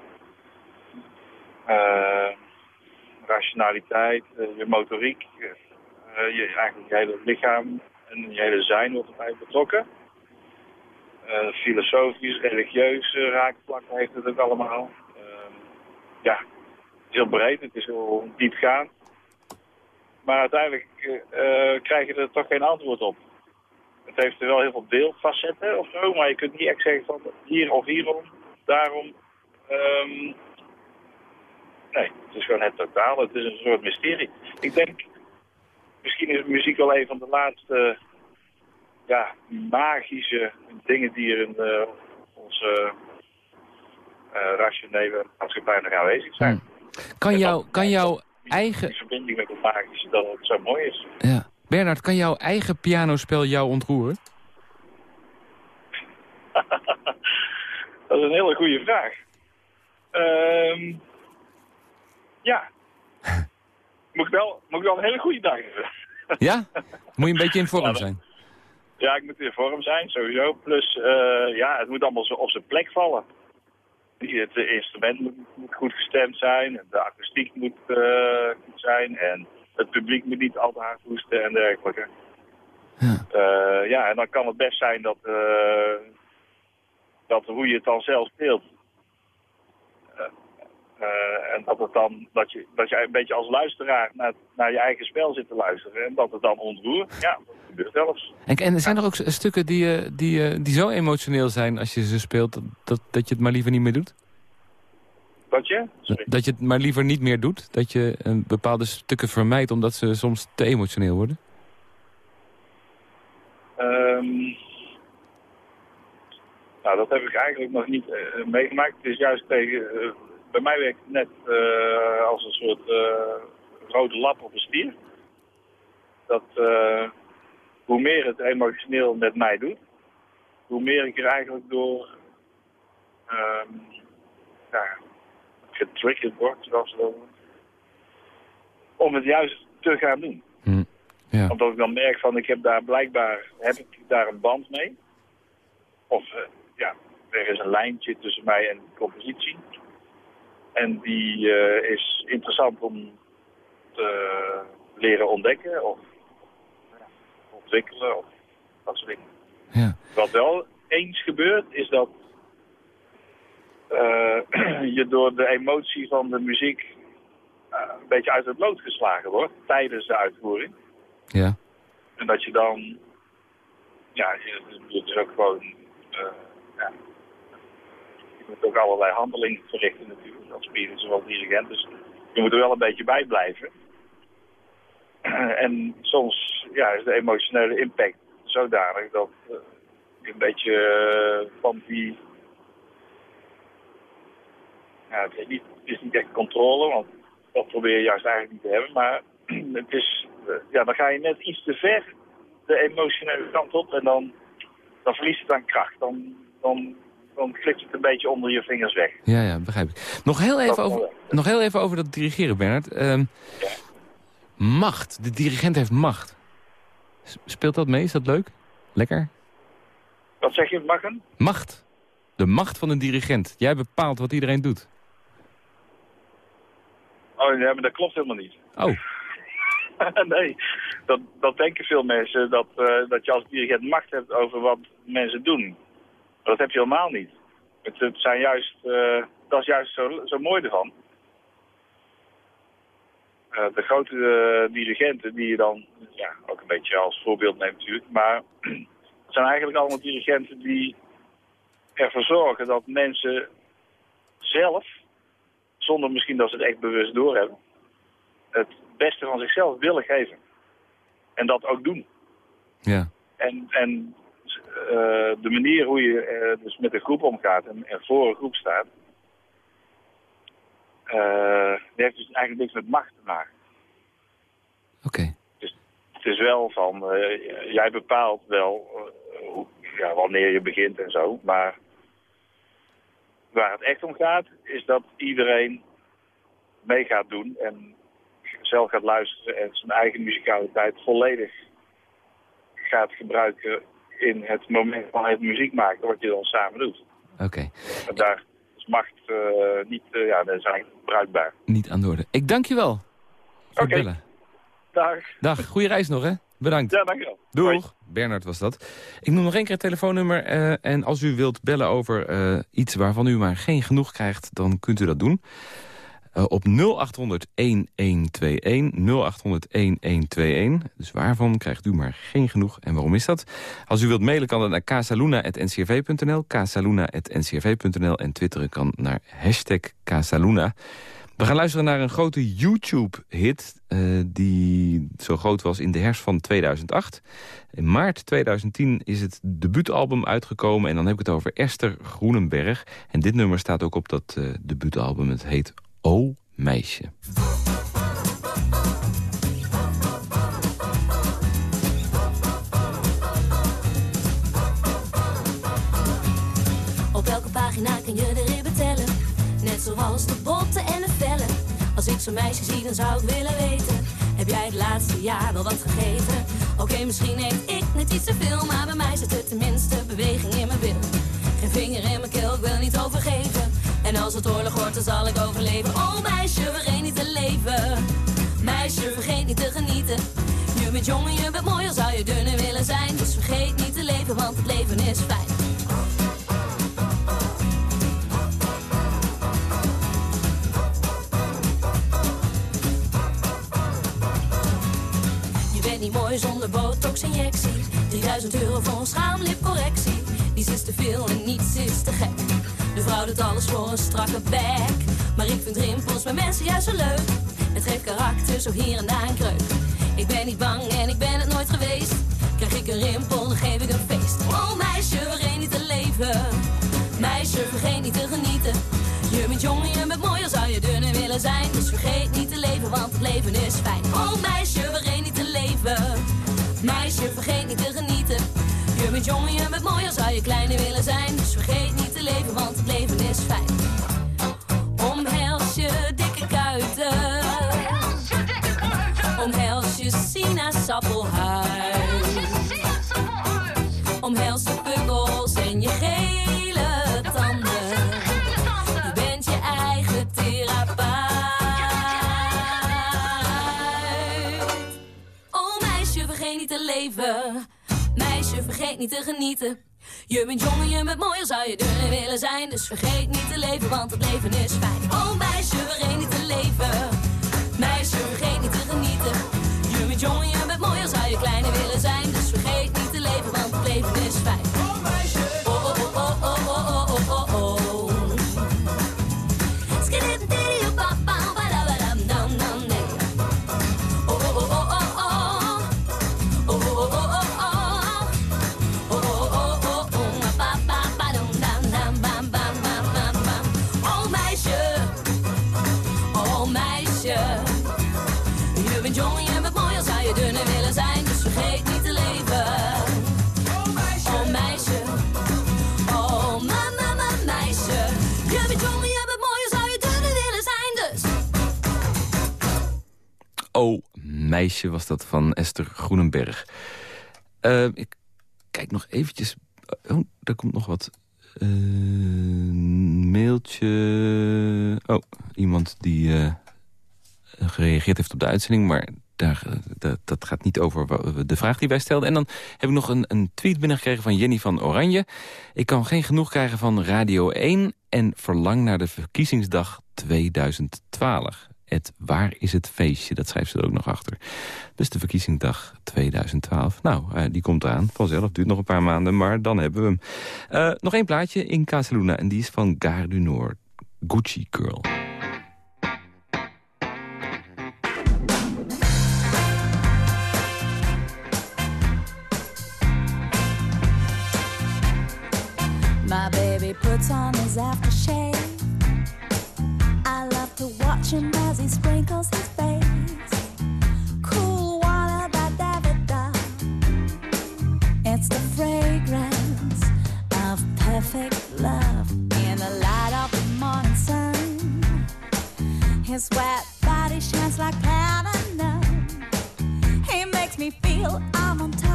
rationaliteit, je motoriek, je, eigenlijk je hele lichaam en je hele zijn wordt erbij betrokken. Filosofisch, religieus uh, raakvlakken heeft het ook allemaal. Uh, ja, het is heel breed, het is heel diepgaand. Maar uiteindelijk krijg je er toch geen antwoord op. Het heeft er wel heel veel deelfacetten of zo, maar je kunt niet echt zeggen van hier of hierom, daarom. Um, nee, het is gewoon het totaal. Het is een soort mysterie. Ik denk, misschien is muziek wel een van de laatste ja, magische dingen die er in uh, onze uh, rationele maatschappij nog aanwezig zijn. Hmm. Kan, jou, kan jouw eigen... Verbinding met het magische, dat het zo mooi is. Ja. Bernard, kan jouw eigen pianospel jou ontroeren? dat is een hele goede vraag. Um, ja. moet, ik wel, moet ik wel een hele goede dag hebben. ja? Moet je een beetje in vorm zijn? Ja, ik moet in vorm zijn, sowieso. Plus, uh, ja, het moet allemaal zo op zijn plek vallen. Het instrument moet, moet goed gestemd zijn, de akoestiek moet uh, goed zijn en het publiek moet niet al te hard hoesten en dergelijke. Ja. Uh, ja, en dan kan het best zijn dat, dat hoe je het dan zelf speelt, uh, en dat, het dan, dat, je, dat je een beetje als luisteraar naar, naar je eigen spel zit te luisteren. En dat het dan ontroert. Ja, dat gebeurt eens. En, en zijn er ook stukken die, die, die zo emotioneel zijn als je ze speelt... Dat, dat je het maar liever niet meer doet? Dat je? Sorry. Dat je het maar liever niet meer doet? Dat je een bepaalde stukken vermijdt omdat ze soms te emotioneel worden? Um, nou, dat heb ik eigenlijk nog niet uh, meegemaakt. Het is juist tegen... Uh, bij mij werkt het net uh, als een soort rode lap op een stier. Dat hoe meer het emotioneel met mij doet, hoe meer ik er eigenlijk door um, ja, getriggerd word, zoals dat om het juist te gaan doen. Mm, ja. Omdat ik dan merk van ik heb daar blijkbaar heb ik daar een band mee. Of ja, er is een lijntje tussen mij en de compositie. En die uh, is interessant om te leren ontdekken of ontwikkelen of dat soort dingen. Ja. Wat wel eens gebeurt is dat je door de emotie van de muziek uh, een beetje uit het lood geslagen wordt tijdens de uitvoering. Ja. En dat je dan, ja, je, het is ook gewoon, ja, je moet ook allerlei handelingen verrichten natuurlijk als spelen zoals dirigent. Dus je moet er wel een beetje bij blijven. en soms ja, is de emotionele impact zodanig dat uh, je een beetje uh, van die... Ja, het, is niet, het is niet echt controle, want dat probeer je juist eigenlijk niet te hebben. Maar het is, uh, ja, dan ga je net iets te ver de emotionele kant op en dan dan verliest het aan kracht. Dan, dan, dan glipt het een beetje onder je vingers weg. Ja, ja, begrijp ik. Nog heel even, over, nog heel even over dat dirigeren, Bernard. Ehm, macht. De dirigent heeft macht. Speelt dat mee? Is dat leuk? Lekker? Wat zeg je, Makken? Macht. De macht van een dirigent. Jij bepaalt wat iedereen doet. Oh, nee, maar dat klopt helemaal niet. Oh, nee, dat, dat denken veel mensen, dat, eh, dat je als dirigent macht hebt over wat mensen doen. Maar dat heb je helemaal niet. Het, het zijn juist, eh, dat is juist zo, zo mooi ervan. Eh, de grote dirigenten die je dan ja, ook een beetje als voorbeeld neemt natuurlijk. Maar het zijn eigenlijk allemaal dirigenten die ervoor zorgen dat mensen zelf, zonder misschien dat ze het echt bewust doorhebben, het beste van zichzelf willen geven. En dat ook doen. ja. En, en eh, de manier hoe je eh, dus met een groep omgaat en, en voor een groep staat, die heeft dus eigenlijk niks met macht te maken. Oké. Het is wel van, jij bepaalt wel hoe, ja, wanneer je begint en zo, maar waar het echt om gaat, is dat iedereen mee gaat doen en zelf gaat luisteren en zijn eigen muzikaliteit volledig gaat gebruiken in het moment van het muziek maken, wat je dan samen doet. Oké. En daar is macht eh, niet, eh, ja, dat is eigenlijk bruikbaar. Niet aan de orde. Ik dank je wel. Voor het Oké. Dag. Dag. Goeie reis nog, hè? Bedankt. Ja, dankjewel. Hoi. Doeg. Bernard was dat. Ik noem nog één keer het telefoonnummer. eh, en als u wilt bellen over eh, iets waarvan u maar geen genoeg krijgt... dan kunt u dat doen. Eh, op 0800 1121. 0800 1121. Dus waarvan krijgt u maar geen genoeg en waarom is dat? Als u wilt mailen kan dat naar casaluna.ncrv.nl. casaluna.ncrv.nl. En twitteren kan naar hashtag Casaluna. We gaan luisteren naar een grote YouTube-hit... eh, die zo groot was in de herfst van 2008. In maart 2010 is het debuutalbum uitgekomen... en dan heb ik het over Esther Groenenberg. En dit nummer staat ook op dat eh, debuutalbum. Het heet O Meisje. Op elke pagina kun je de ribben tellen. Net zoals de botten zo'n meisje zie, dan zou ik willen weten. Heb jij het laatste jaar wel wat gegeten? Oké, misschien eet ik net iets te veel. Maar bij mij zit er tenminste beweging in mijn bil. Geen vinger in mijn keel, ik wil niet overgeven. En als het oorlog wordt, dan zal ik overleven. Oh meisje, vergeet niet te leven. Meisje, vergeet niet te genieten. Je bent jong en je bent mooi, al zou je dunner willen zijn. Dus vergeet niet te leven, want het leven is fijn. Niet mooi zonder botox-injectie. 3000 euro voor een schaamlipcorrectie. Niets is te veel en niets is te gek. De vrouw doet alles voor een strakke bek. Maar ik vind rimpels bij mensen juist zo leuk. Het geeft karakter, zo hier en daar een kreuk. Ik ben niet bang en ik ben het nooit geweest. Krijg ik een rimpel, dan geef ik een feest. Oh meisje, vergeet niet te leven. Meisje, vergeet niet te genieten. Je bent jong en je bent mooi, al zou je dunner willen zijn. Dus vergeet niet te leven, want het leven is fijn. Oh meisje, leven. Meisje, vergeet niet te genieten. Je bent jong en je bent mooi, al zou je kleiner willen zijn. Dus vergeet niet te leven, want het leven is fijn. Omhels je dikke kuiten. Omhels je sinaasappelhuid. Niet te genieten. Je bent jong en je bent mooi, zou je dunner willen zijn. Dus vergeet niet te leven, want het leven is fijn. Oh meisje, vergeet niet te leven. Meisje, vergeet niet te genieten. Je bent jong en je bent mooi, zou je kleiner willen zijn. Dus vergeet niet te leven, want het leven is fijn. Oh, meisje was dat van Esther Groenenberg. Uh, ik kijk nog eventjes... Oh, daar komt nog wat... Uh, mailtje... Oh, iemand die uh, gereageerd heeft op de uitzending... maar daar, dat, dat, gaat niet over de vraag die wij stelden. En dan heb ik nog een, een tweet binnengekregen van Jenny van Oranje. Ik kan geen genoeg krijgen van Radio 1 en verlang naar de verkiezingsdag 2012 het Waar is het feestje? Dat schrijft ze er ook nog achter. Dus de verkiezingsdag 2012. Nou, uh, die komt eraan. Vanzelf, duurt nog een paar maanden, maar dan hebben we hem. Uh, nog één plaatje in Casaluna en die is van Gare du. Gucci Girl. My baby puts on his aftershave His wet body shines like platinum. He makes me feel I'm on top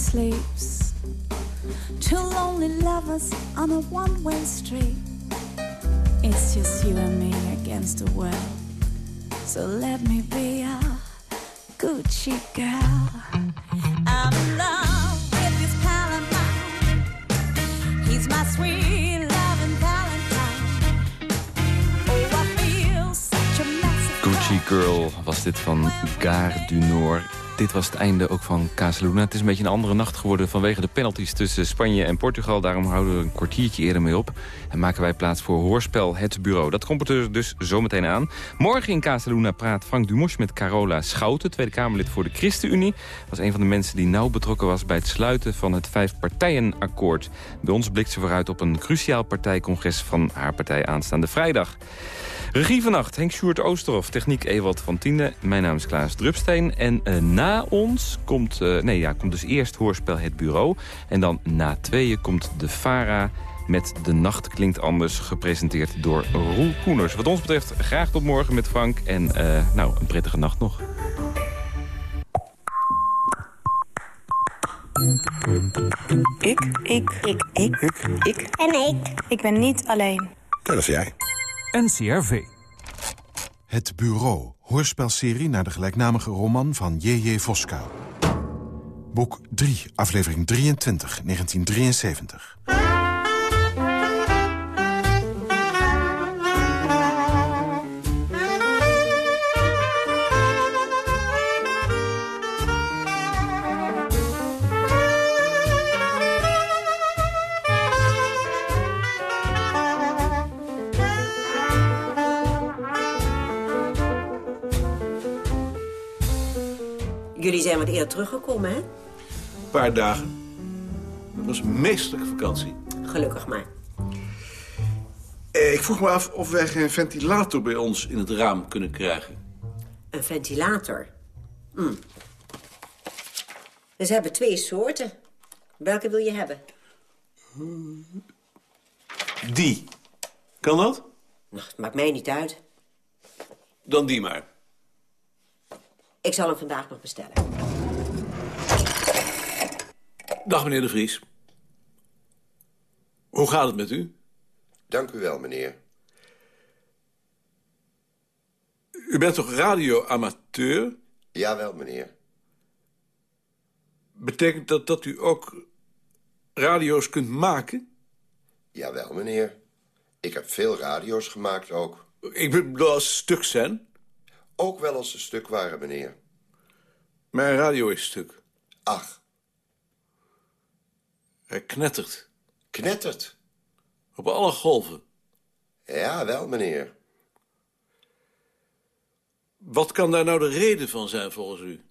sleep. Dit was het einde ook van Casaluna. Het is een beetje een andere nacht geworden vanwege de penalties tussen Spanje en Portugal. Daarom houden we een kwartiertje eerder mee op. En maken wij plaats voor Hoorspel Het Bureau. Dat komt er dus zometeen aan. Morgen in Casaluna praat Frank Dumos met Carola Schouten... Tweede Kamerlid voor de ChristenUnie. was een van de mensen die nauw betrokken was bij het sluiten van het Vijfpartijenakkoord. Bij ons blikt ze vooruit op een cruciaal partijcongres van haar partij aanstaande vrijdag. Regie vannacht, Henk Sjoerd Oosterhof, techniek Ewald van Tiende. Mijn naam is Klaas Drupsteen. En uh, na ons komt, uh, nee, ja, komt dus eerst Hoorspel Het Bureau. En dan na tweeën komt de Fara met De Nacht Klinkt Anders... gepresenteerd door Roel Koeners. Wat ons betreft graag tot morgen met Frank. En uh, nou, een prettige nacht nog. Ik. Ik. Ik. Ik. Ik. Ik. En ik. Ik ben niet alleen. Dat is jij. NCRV. Het Bureau, hoorspelserie naar de gelijknamige roman van J.J. Voska. Boek 3, aflevering 23, 1973. Jullie zijn wat eerder teruggekomen, hè? Een paar dagen. Dat was een meesterlijke vakantie. Gelukkig maar. Eh, ik vroeg me af of wij geen ventilator bij ons in het raam kunnen krijgen. Een ventilator. Hm. Dus ze hebben twee soorten. Welke wil je hebben? Die. Kan dat? Nou, het maakt mij niet uit. Dan die maar. Ik zal hem vandaag nog bestellen. Dag, meneer de Vries. Hoe gaat het met u? Dank u wel, meneer. U bent toch radioamateur? Jawel, meneer. Betekent dat dat u ook radio's kunt maken? Jawel, meneer. Ik heb veel radio's gemaakt ook. Ik bedoel als stuk zijn? Ook wel als ze stuk waren, meneer. Mijn radio is stuk. Ach. Hij knettert. Knettert? Op alle golven. Ja, wel, meneer. Wat kan daar nou de reden van zijn, volgens u?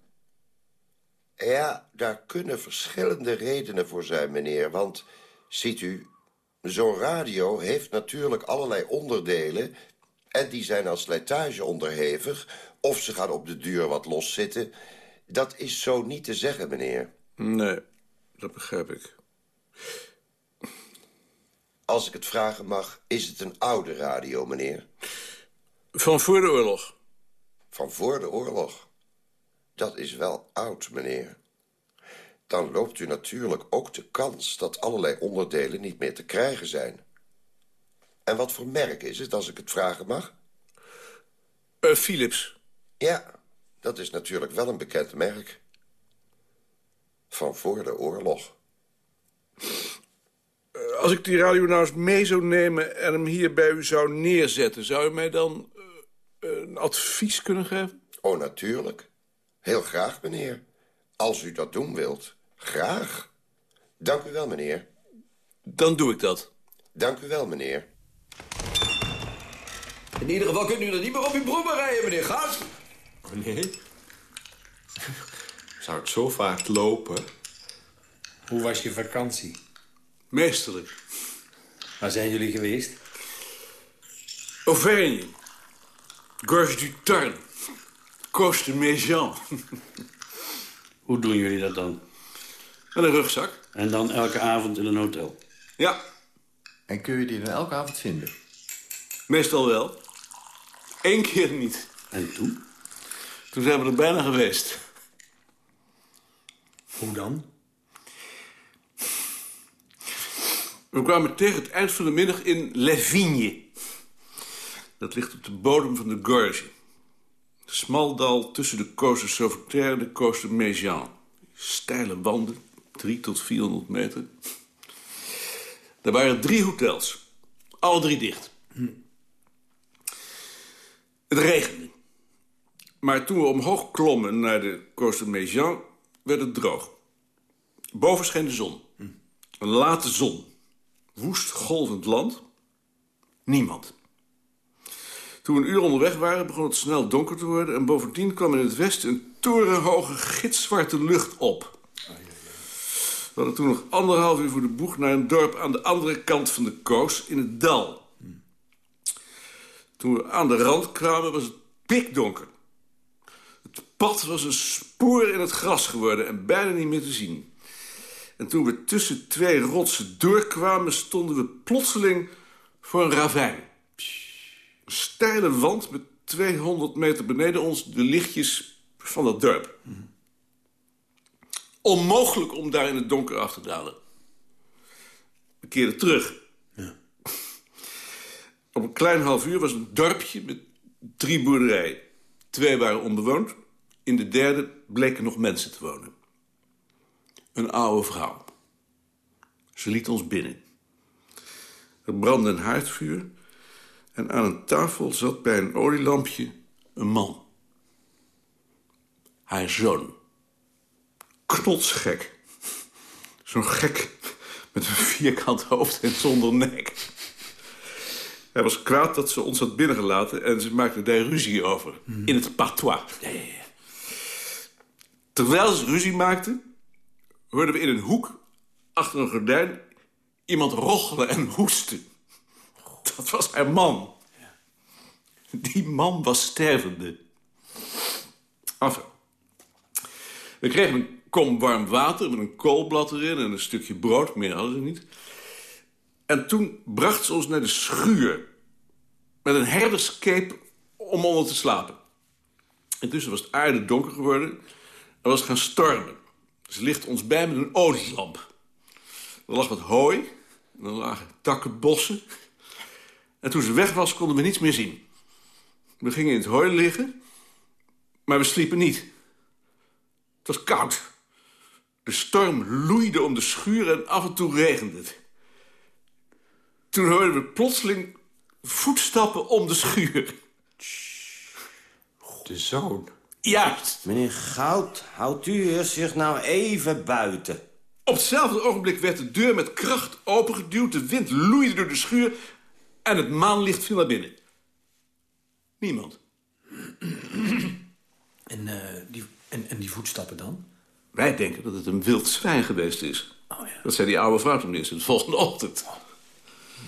Ja, daar kunnen verschillende redenen voor zijn, meneer. Want, ziet u, zo'n radio heeft natuurlijk allerlei onderdelen... en die zijn aan slijtage onderhevig... of ze gaan op de duur wat loszitten. Dat is zo niet te zeggen, meneer. Nee, dat begrijp ik. Als ik het vragen mag, is het een oude radio, meneer? Van voor de oorlog. Van voor de oorlog? Dat is wel oud, meneer. Dan loopt u natuurlijk ook de kans dat allerlei onderdelen niet meer te krijgen zijn. En wat voor merk is het, als ik het vragen mag? Uh, Philips. Ja, dat is natuurlijk wel een bekend merk. Van voor de oorlog. Uh, als ik die radio nou eens mee zou nemen en hem hier bij u zou neerzetten... zou u mij dan uh, een advies kunnen geven? Oh, natuurlijk. Heel graag, meneer. Als u dat doen wilt, graag. Dank u wel, meneer. Dan doe ik dat. Dank u wel, meneer. In ieder geval kunt u er niet meer op uw broek rijden, meneer Gas. Oh, nee. Zou het zo vaak lopen? Hoe was je vakantie? Meesterlijk. Waar zijn jullie geweest? Auvergne. Gorge du Tarn. Coste Méjean. Hoe doen jullie dat dan? Met een rugzak. En dan elke avond in een hotel? Ja. En kun je die dan elke avond vinden? Meestal wel. Eén keer niet. En toen? Toen zijn we er bijna geweest. Hoe dan? We kwamen tegen het eind van de middag in Les Vignes. Dat ligt op de bodem van de Gorge. Een smal dal tussen de Coste Sauveterre en de Coste Méjean. Steile wanden, 3 tot 400 meter. Er waren drie hotels. Alle drie dicht. Het regende. Maar toen we omhoog klommen naar de Coste Méjean, werd het droog. Boven scheen de zon. Een late zon. Woest golvend land. Niemand. Toen we een uur onderweg waren, begon het snel donker te worden... en bovendien kwam in het westen een torenhoge gitzwarte lucht op. We hadden toen nog anderhalf uur voor de boeg... naar een dorp aan de andere kant van de koos, in het dal. Toen we aan de rand kwamen, was het pikdonker. Het pad was een spoor in het gras geworden en bijna niet meer te zien. En toen we tussen twee rotsen doorkwamen... stonden we plotseling voor een ravijn. Een steile wand met 200 meter beneden ons de lichtjes van dat dorp. Onmogelijk om daar in het donker af te dalen. We keerden terug. Op een klein half uur was een dorpje met drie boerderijen. Twee waren onbewoond. In de derde bleken nog mensen te wonen. Een oude vrouw. Ze liet ons binnen. Er brandde een haardvuur... en aan een tafel zat bij een olielampje een man. Haar zoon. Knotsgek. Zo'n gek met een vierkant hoofd en zonder nek. Hij was kwaad dat ze ons had binnengelaten... en ze maakten daar ruzie over. In het patois. Terwijl ze ruzie maakten, hoorden we in een hoek, achter een gordijn, iemand rochelen en hoesten. Dat was haar man. Die man was stervende. Enfin. We kregen een kom warm water met een koolblad erin en een stukje brood. Meer hadden ze niet. En toen bracht ze ons naar de schuur. Met een herderscape om onder te slapen. Intussen was het aarde donker geworden. Er was gaan stormen. Ze lichtte ons bij met een olielamp. Er lag wat hooi. En er lagen takkenbossen. En toen ze weg was, konden we niets meer zien. We gingen in het hooi liggen. Maar we sliepen niet. Het was koud. De storm loeide om de schuur en af en toe regende het. Toen hoorden we plotseling voetstappen om de schuur. De zoon. Juist. Meneer Goud, houdt u zich nou even buiten. Op hetzelfde ogenblik werd de deur met kracht opengeduwd. De wind loeide door de schuur en het maanlicht viel naar binnen. Niemand. En, eh, die, en, en die voetstappen dan? Wij denken dat het een wild zwijn geweest is. Dat zei die oude vrouw tenminste de volgende ochtend.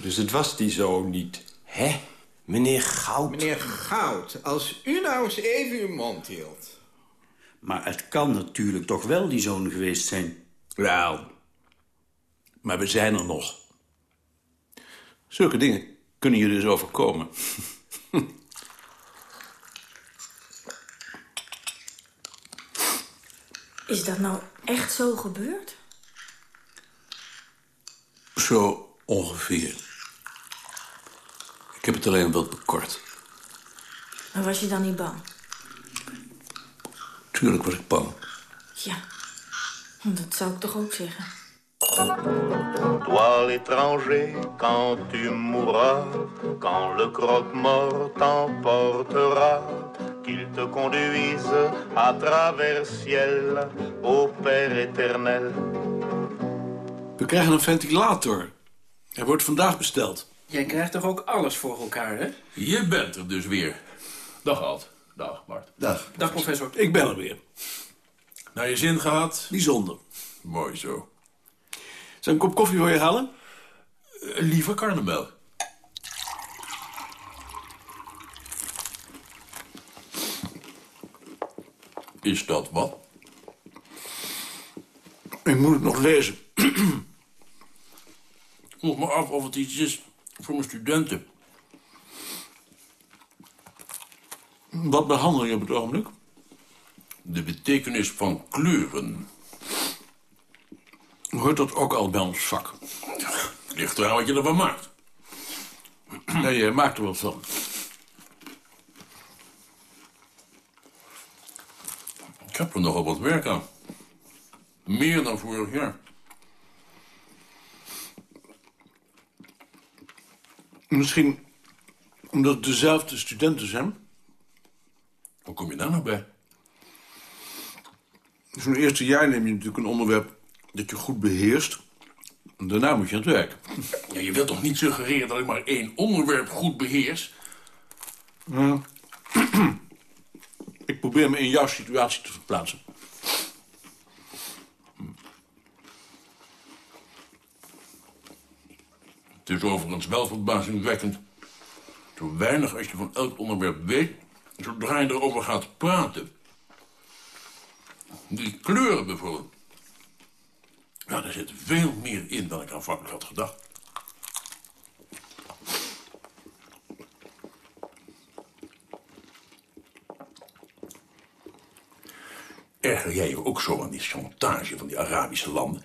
Dus het was die zoon niet. Hè? Meneer Goud. Meneer Goud, als u nou eens even uw mond hield. Maar het kan natuurlijk toch wel die zoon geweest zijn. Wel, maar we zijn er nog. Zulke dingen kunnen je dus overkomen. Is dat nou echt zo gebeurd? Zo ongeveer. Ik heb het alleen wat bekort. Maar was je dan niet bang? Tuurlijk was ik bang. Ja, dat zou ik toch ook zeggen. Toi l'étranger, quand tu mourras, quand le croque-mort t'emportera, qu'il te conduise à travers ciel, au Père éternel. We krijgen een ventilator. Hij wordt vandaag besteld. Jij krijgt toch ook alles voor elkaar, hè? Je bent er dus weer. Dag, Alt. Dag, Bart. Dag. Dag, professor. Ik ben er weer. Naar je zin gehad? Bijzonder. Mooi zo. Zal ik een kop koffie voor je halen? Uh, liever karnemelk. Is dat wat? Ik moet het nog lezen. Vroeg me af of het iets is voor mijn studenten. Wat behandel je op het ogenblik? De betekenis van kleuren. Hoort dat ook al bij ons vak? Ligt eraan wat je ervan maakt. Ja, je maakt er wat van. Ik heb er nogal wat werk aan. Meer dan vorig jaar. Misschien omdat het dezelfde studenten zijn? Hoe kom je daar nou bij? Zo'n eerste jaar neem je natuurlijk een onderwerp dat je goed beheerst. En daarna moet je aan het werk. Ja, je wilt toch niet suggereren dat ik maar één onderwerp goed beheers? Ja. ik probeer me in jouw situatie te verplaatsen. Het is overigens wel verbazingwekkend. Zo weinig als je van elk onderwerp weet... zodra je erover gaat praten. Die kleuren bijvoorbeeld. Ja, daar zit veel meer in dan ik aanvankelijk had gedacht. Erger jij je ook zo aan die chantage van die Arabische landen?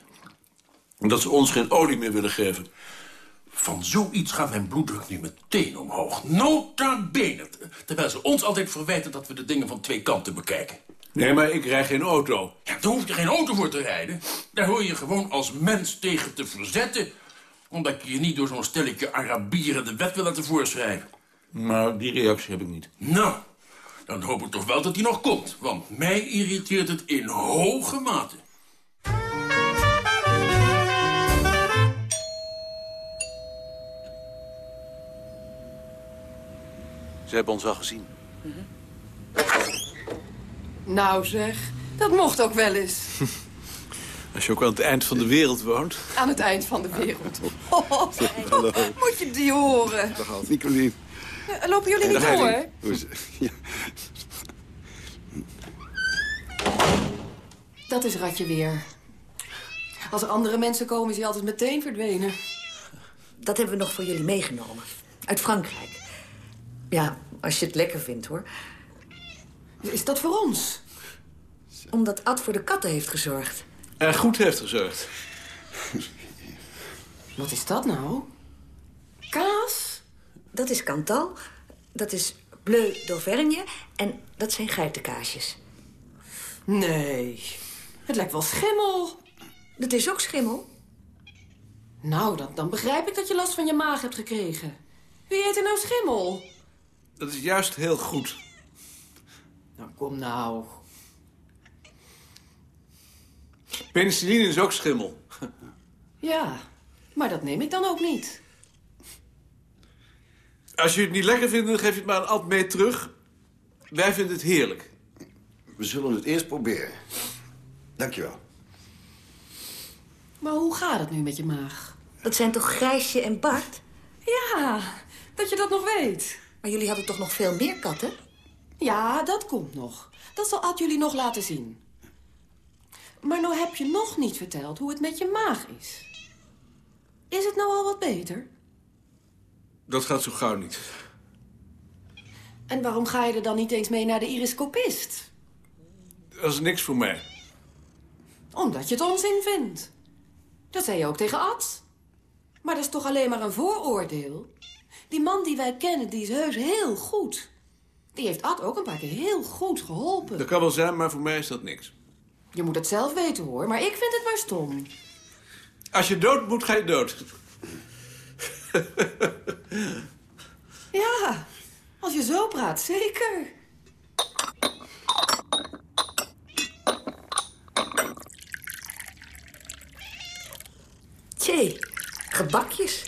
Dat ze ons geen olie meer willen geven. Van zoiets gaat mijn bloeddruk nu meteen omhoog. Nota bene. Terwijl ze ons altijd verwijten dat we de dingen van twee kanten bekijken. Nee, maar ik rij geen auto. Ja, daar hoef je geen auto voor te rijden. Daar hoor je gewoon als mens tegen te verzetten. Omdat je je niet door zo'n stelletje Arabieren de wet wil laten voorschrijven. Maar die reactie heb ik niet. Nou, dan hoop ik toch wel dat die nog komt. Want mij irriteert het in hoge mate. Ze hebben ons al gezien. Nou zeg, Dat mocht ook wel eens. Als je ook aan het eind van de wereld woont. Aan het eind van de wereld. Oh, Hallo. moet je die horen. Dag Hans. Nicolien. Lopen jullie niet door? Ja. Dat is Ratje weer. Als er andere mensen komen, is hij altijd meteen verdwenen. Dat hebben we nog voor jullie meegenomen. Uit Frankrijk. Ja, als je het lekker vindt, hoor. Is dat voor ons? Omdat Ad voor de katten heeft gezorgd. En goed heeft gezorgd. Wat is dat nou? Kaas? Dat is Cantal. Dat is Bleu d'Auvergne. En dat zijn geitenkaasjes. Nee, het lijkt wel schimmel. Dat is ook schimmel. Nou, dan, dan begrijp ik dat je last van je maag hebt gekregen. Wie eet er nou schimmel? Dat is juist heel goed. Nou, kom nou. Penicilline is ook schimmel. Ja, maar dat neem ik dan ook niet. Als je het niet lekker vindt, dan geef je het maar aan Ad mee terug. Wij vinden het heerlijk. We zullen het eerst proberen. Dankjewel. Maar hoe gaat het nu met je maag? Dat zijn toch Grijsje en Bart? Ja, dat je dat nog weet. Maar jullie hadden toch nog veel meer katten? Ja, dat komt nog. Dat zal Ad jullie nog laten zien. Maar nou heb je nog niet verteld hoe het met je maag is. Is het nou al wat beter? Dat gaat zo gauw niet. En waarom ga je er dan niet eens mee naar de iriscopist? Dat is niks voor mij. Omdat je het onzin vindt. Dat zei je ook tegen Ad. Maar dat is toch alleen maar een vooroordeel? Die man die wij kennen, die is heus heel goed. Die heeft Ad ook een paar keer heel goed geholpen. Dat kan wel zijn, maar voor mij is dat niks. Je moet het zelf weten, hoor. Maar ik vind het maar stom. Als je dood moet, ga je dood. Ja, als je zo praat, zeker. Tjee, gebakjes.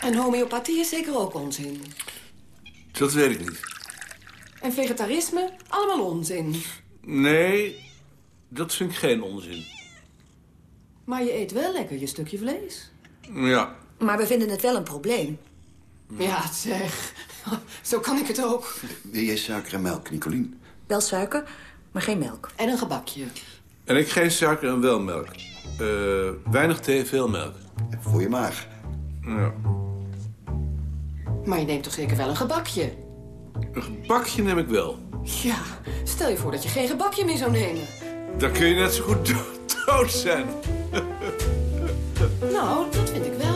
En homeopathie is zeker ook onzin. Dat weet ik niet. En vegetarisme, allemaal onzin. Nee, dat vind ik geen onzin. Maar je eet wel lekker je stukje vlees. Ja, Maar we vinden het wel een probleem. Ja, zeg. Zo kan ik het ook. Wil jij suiker en melk, Nicolien? Wel suiker, maar geen melk. En een gebakje. en ik geen suiker en wel melk. Eh, weinig thee, veel melk. Voor je maag. Ja. Maar je neemt toch zeker wel een gebakje? Een gebakje neem ik wel. Ja, stel je voor dat je geen gebakje meer zou nemen. Dan kun je net zo goed dood, zijn. Nou, dat vind ik wel.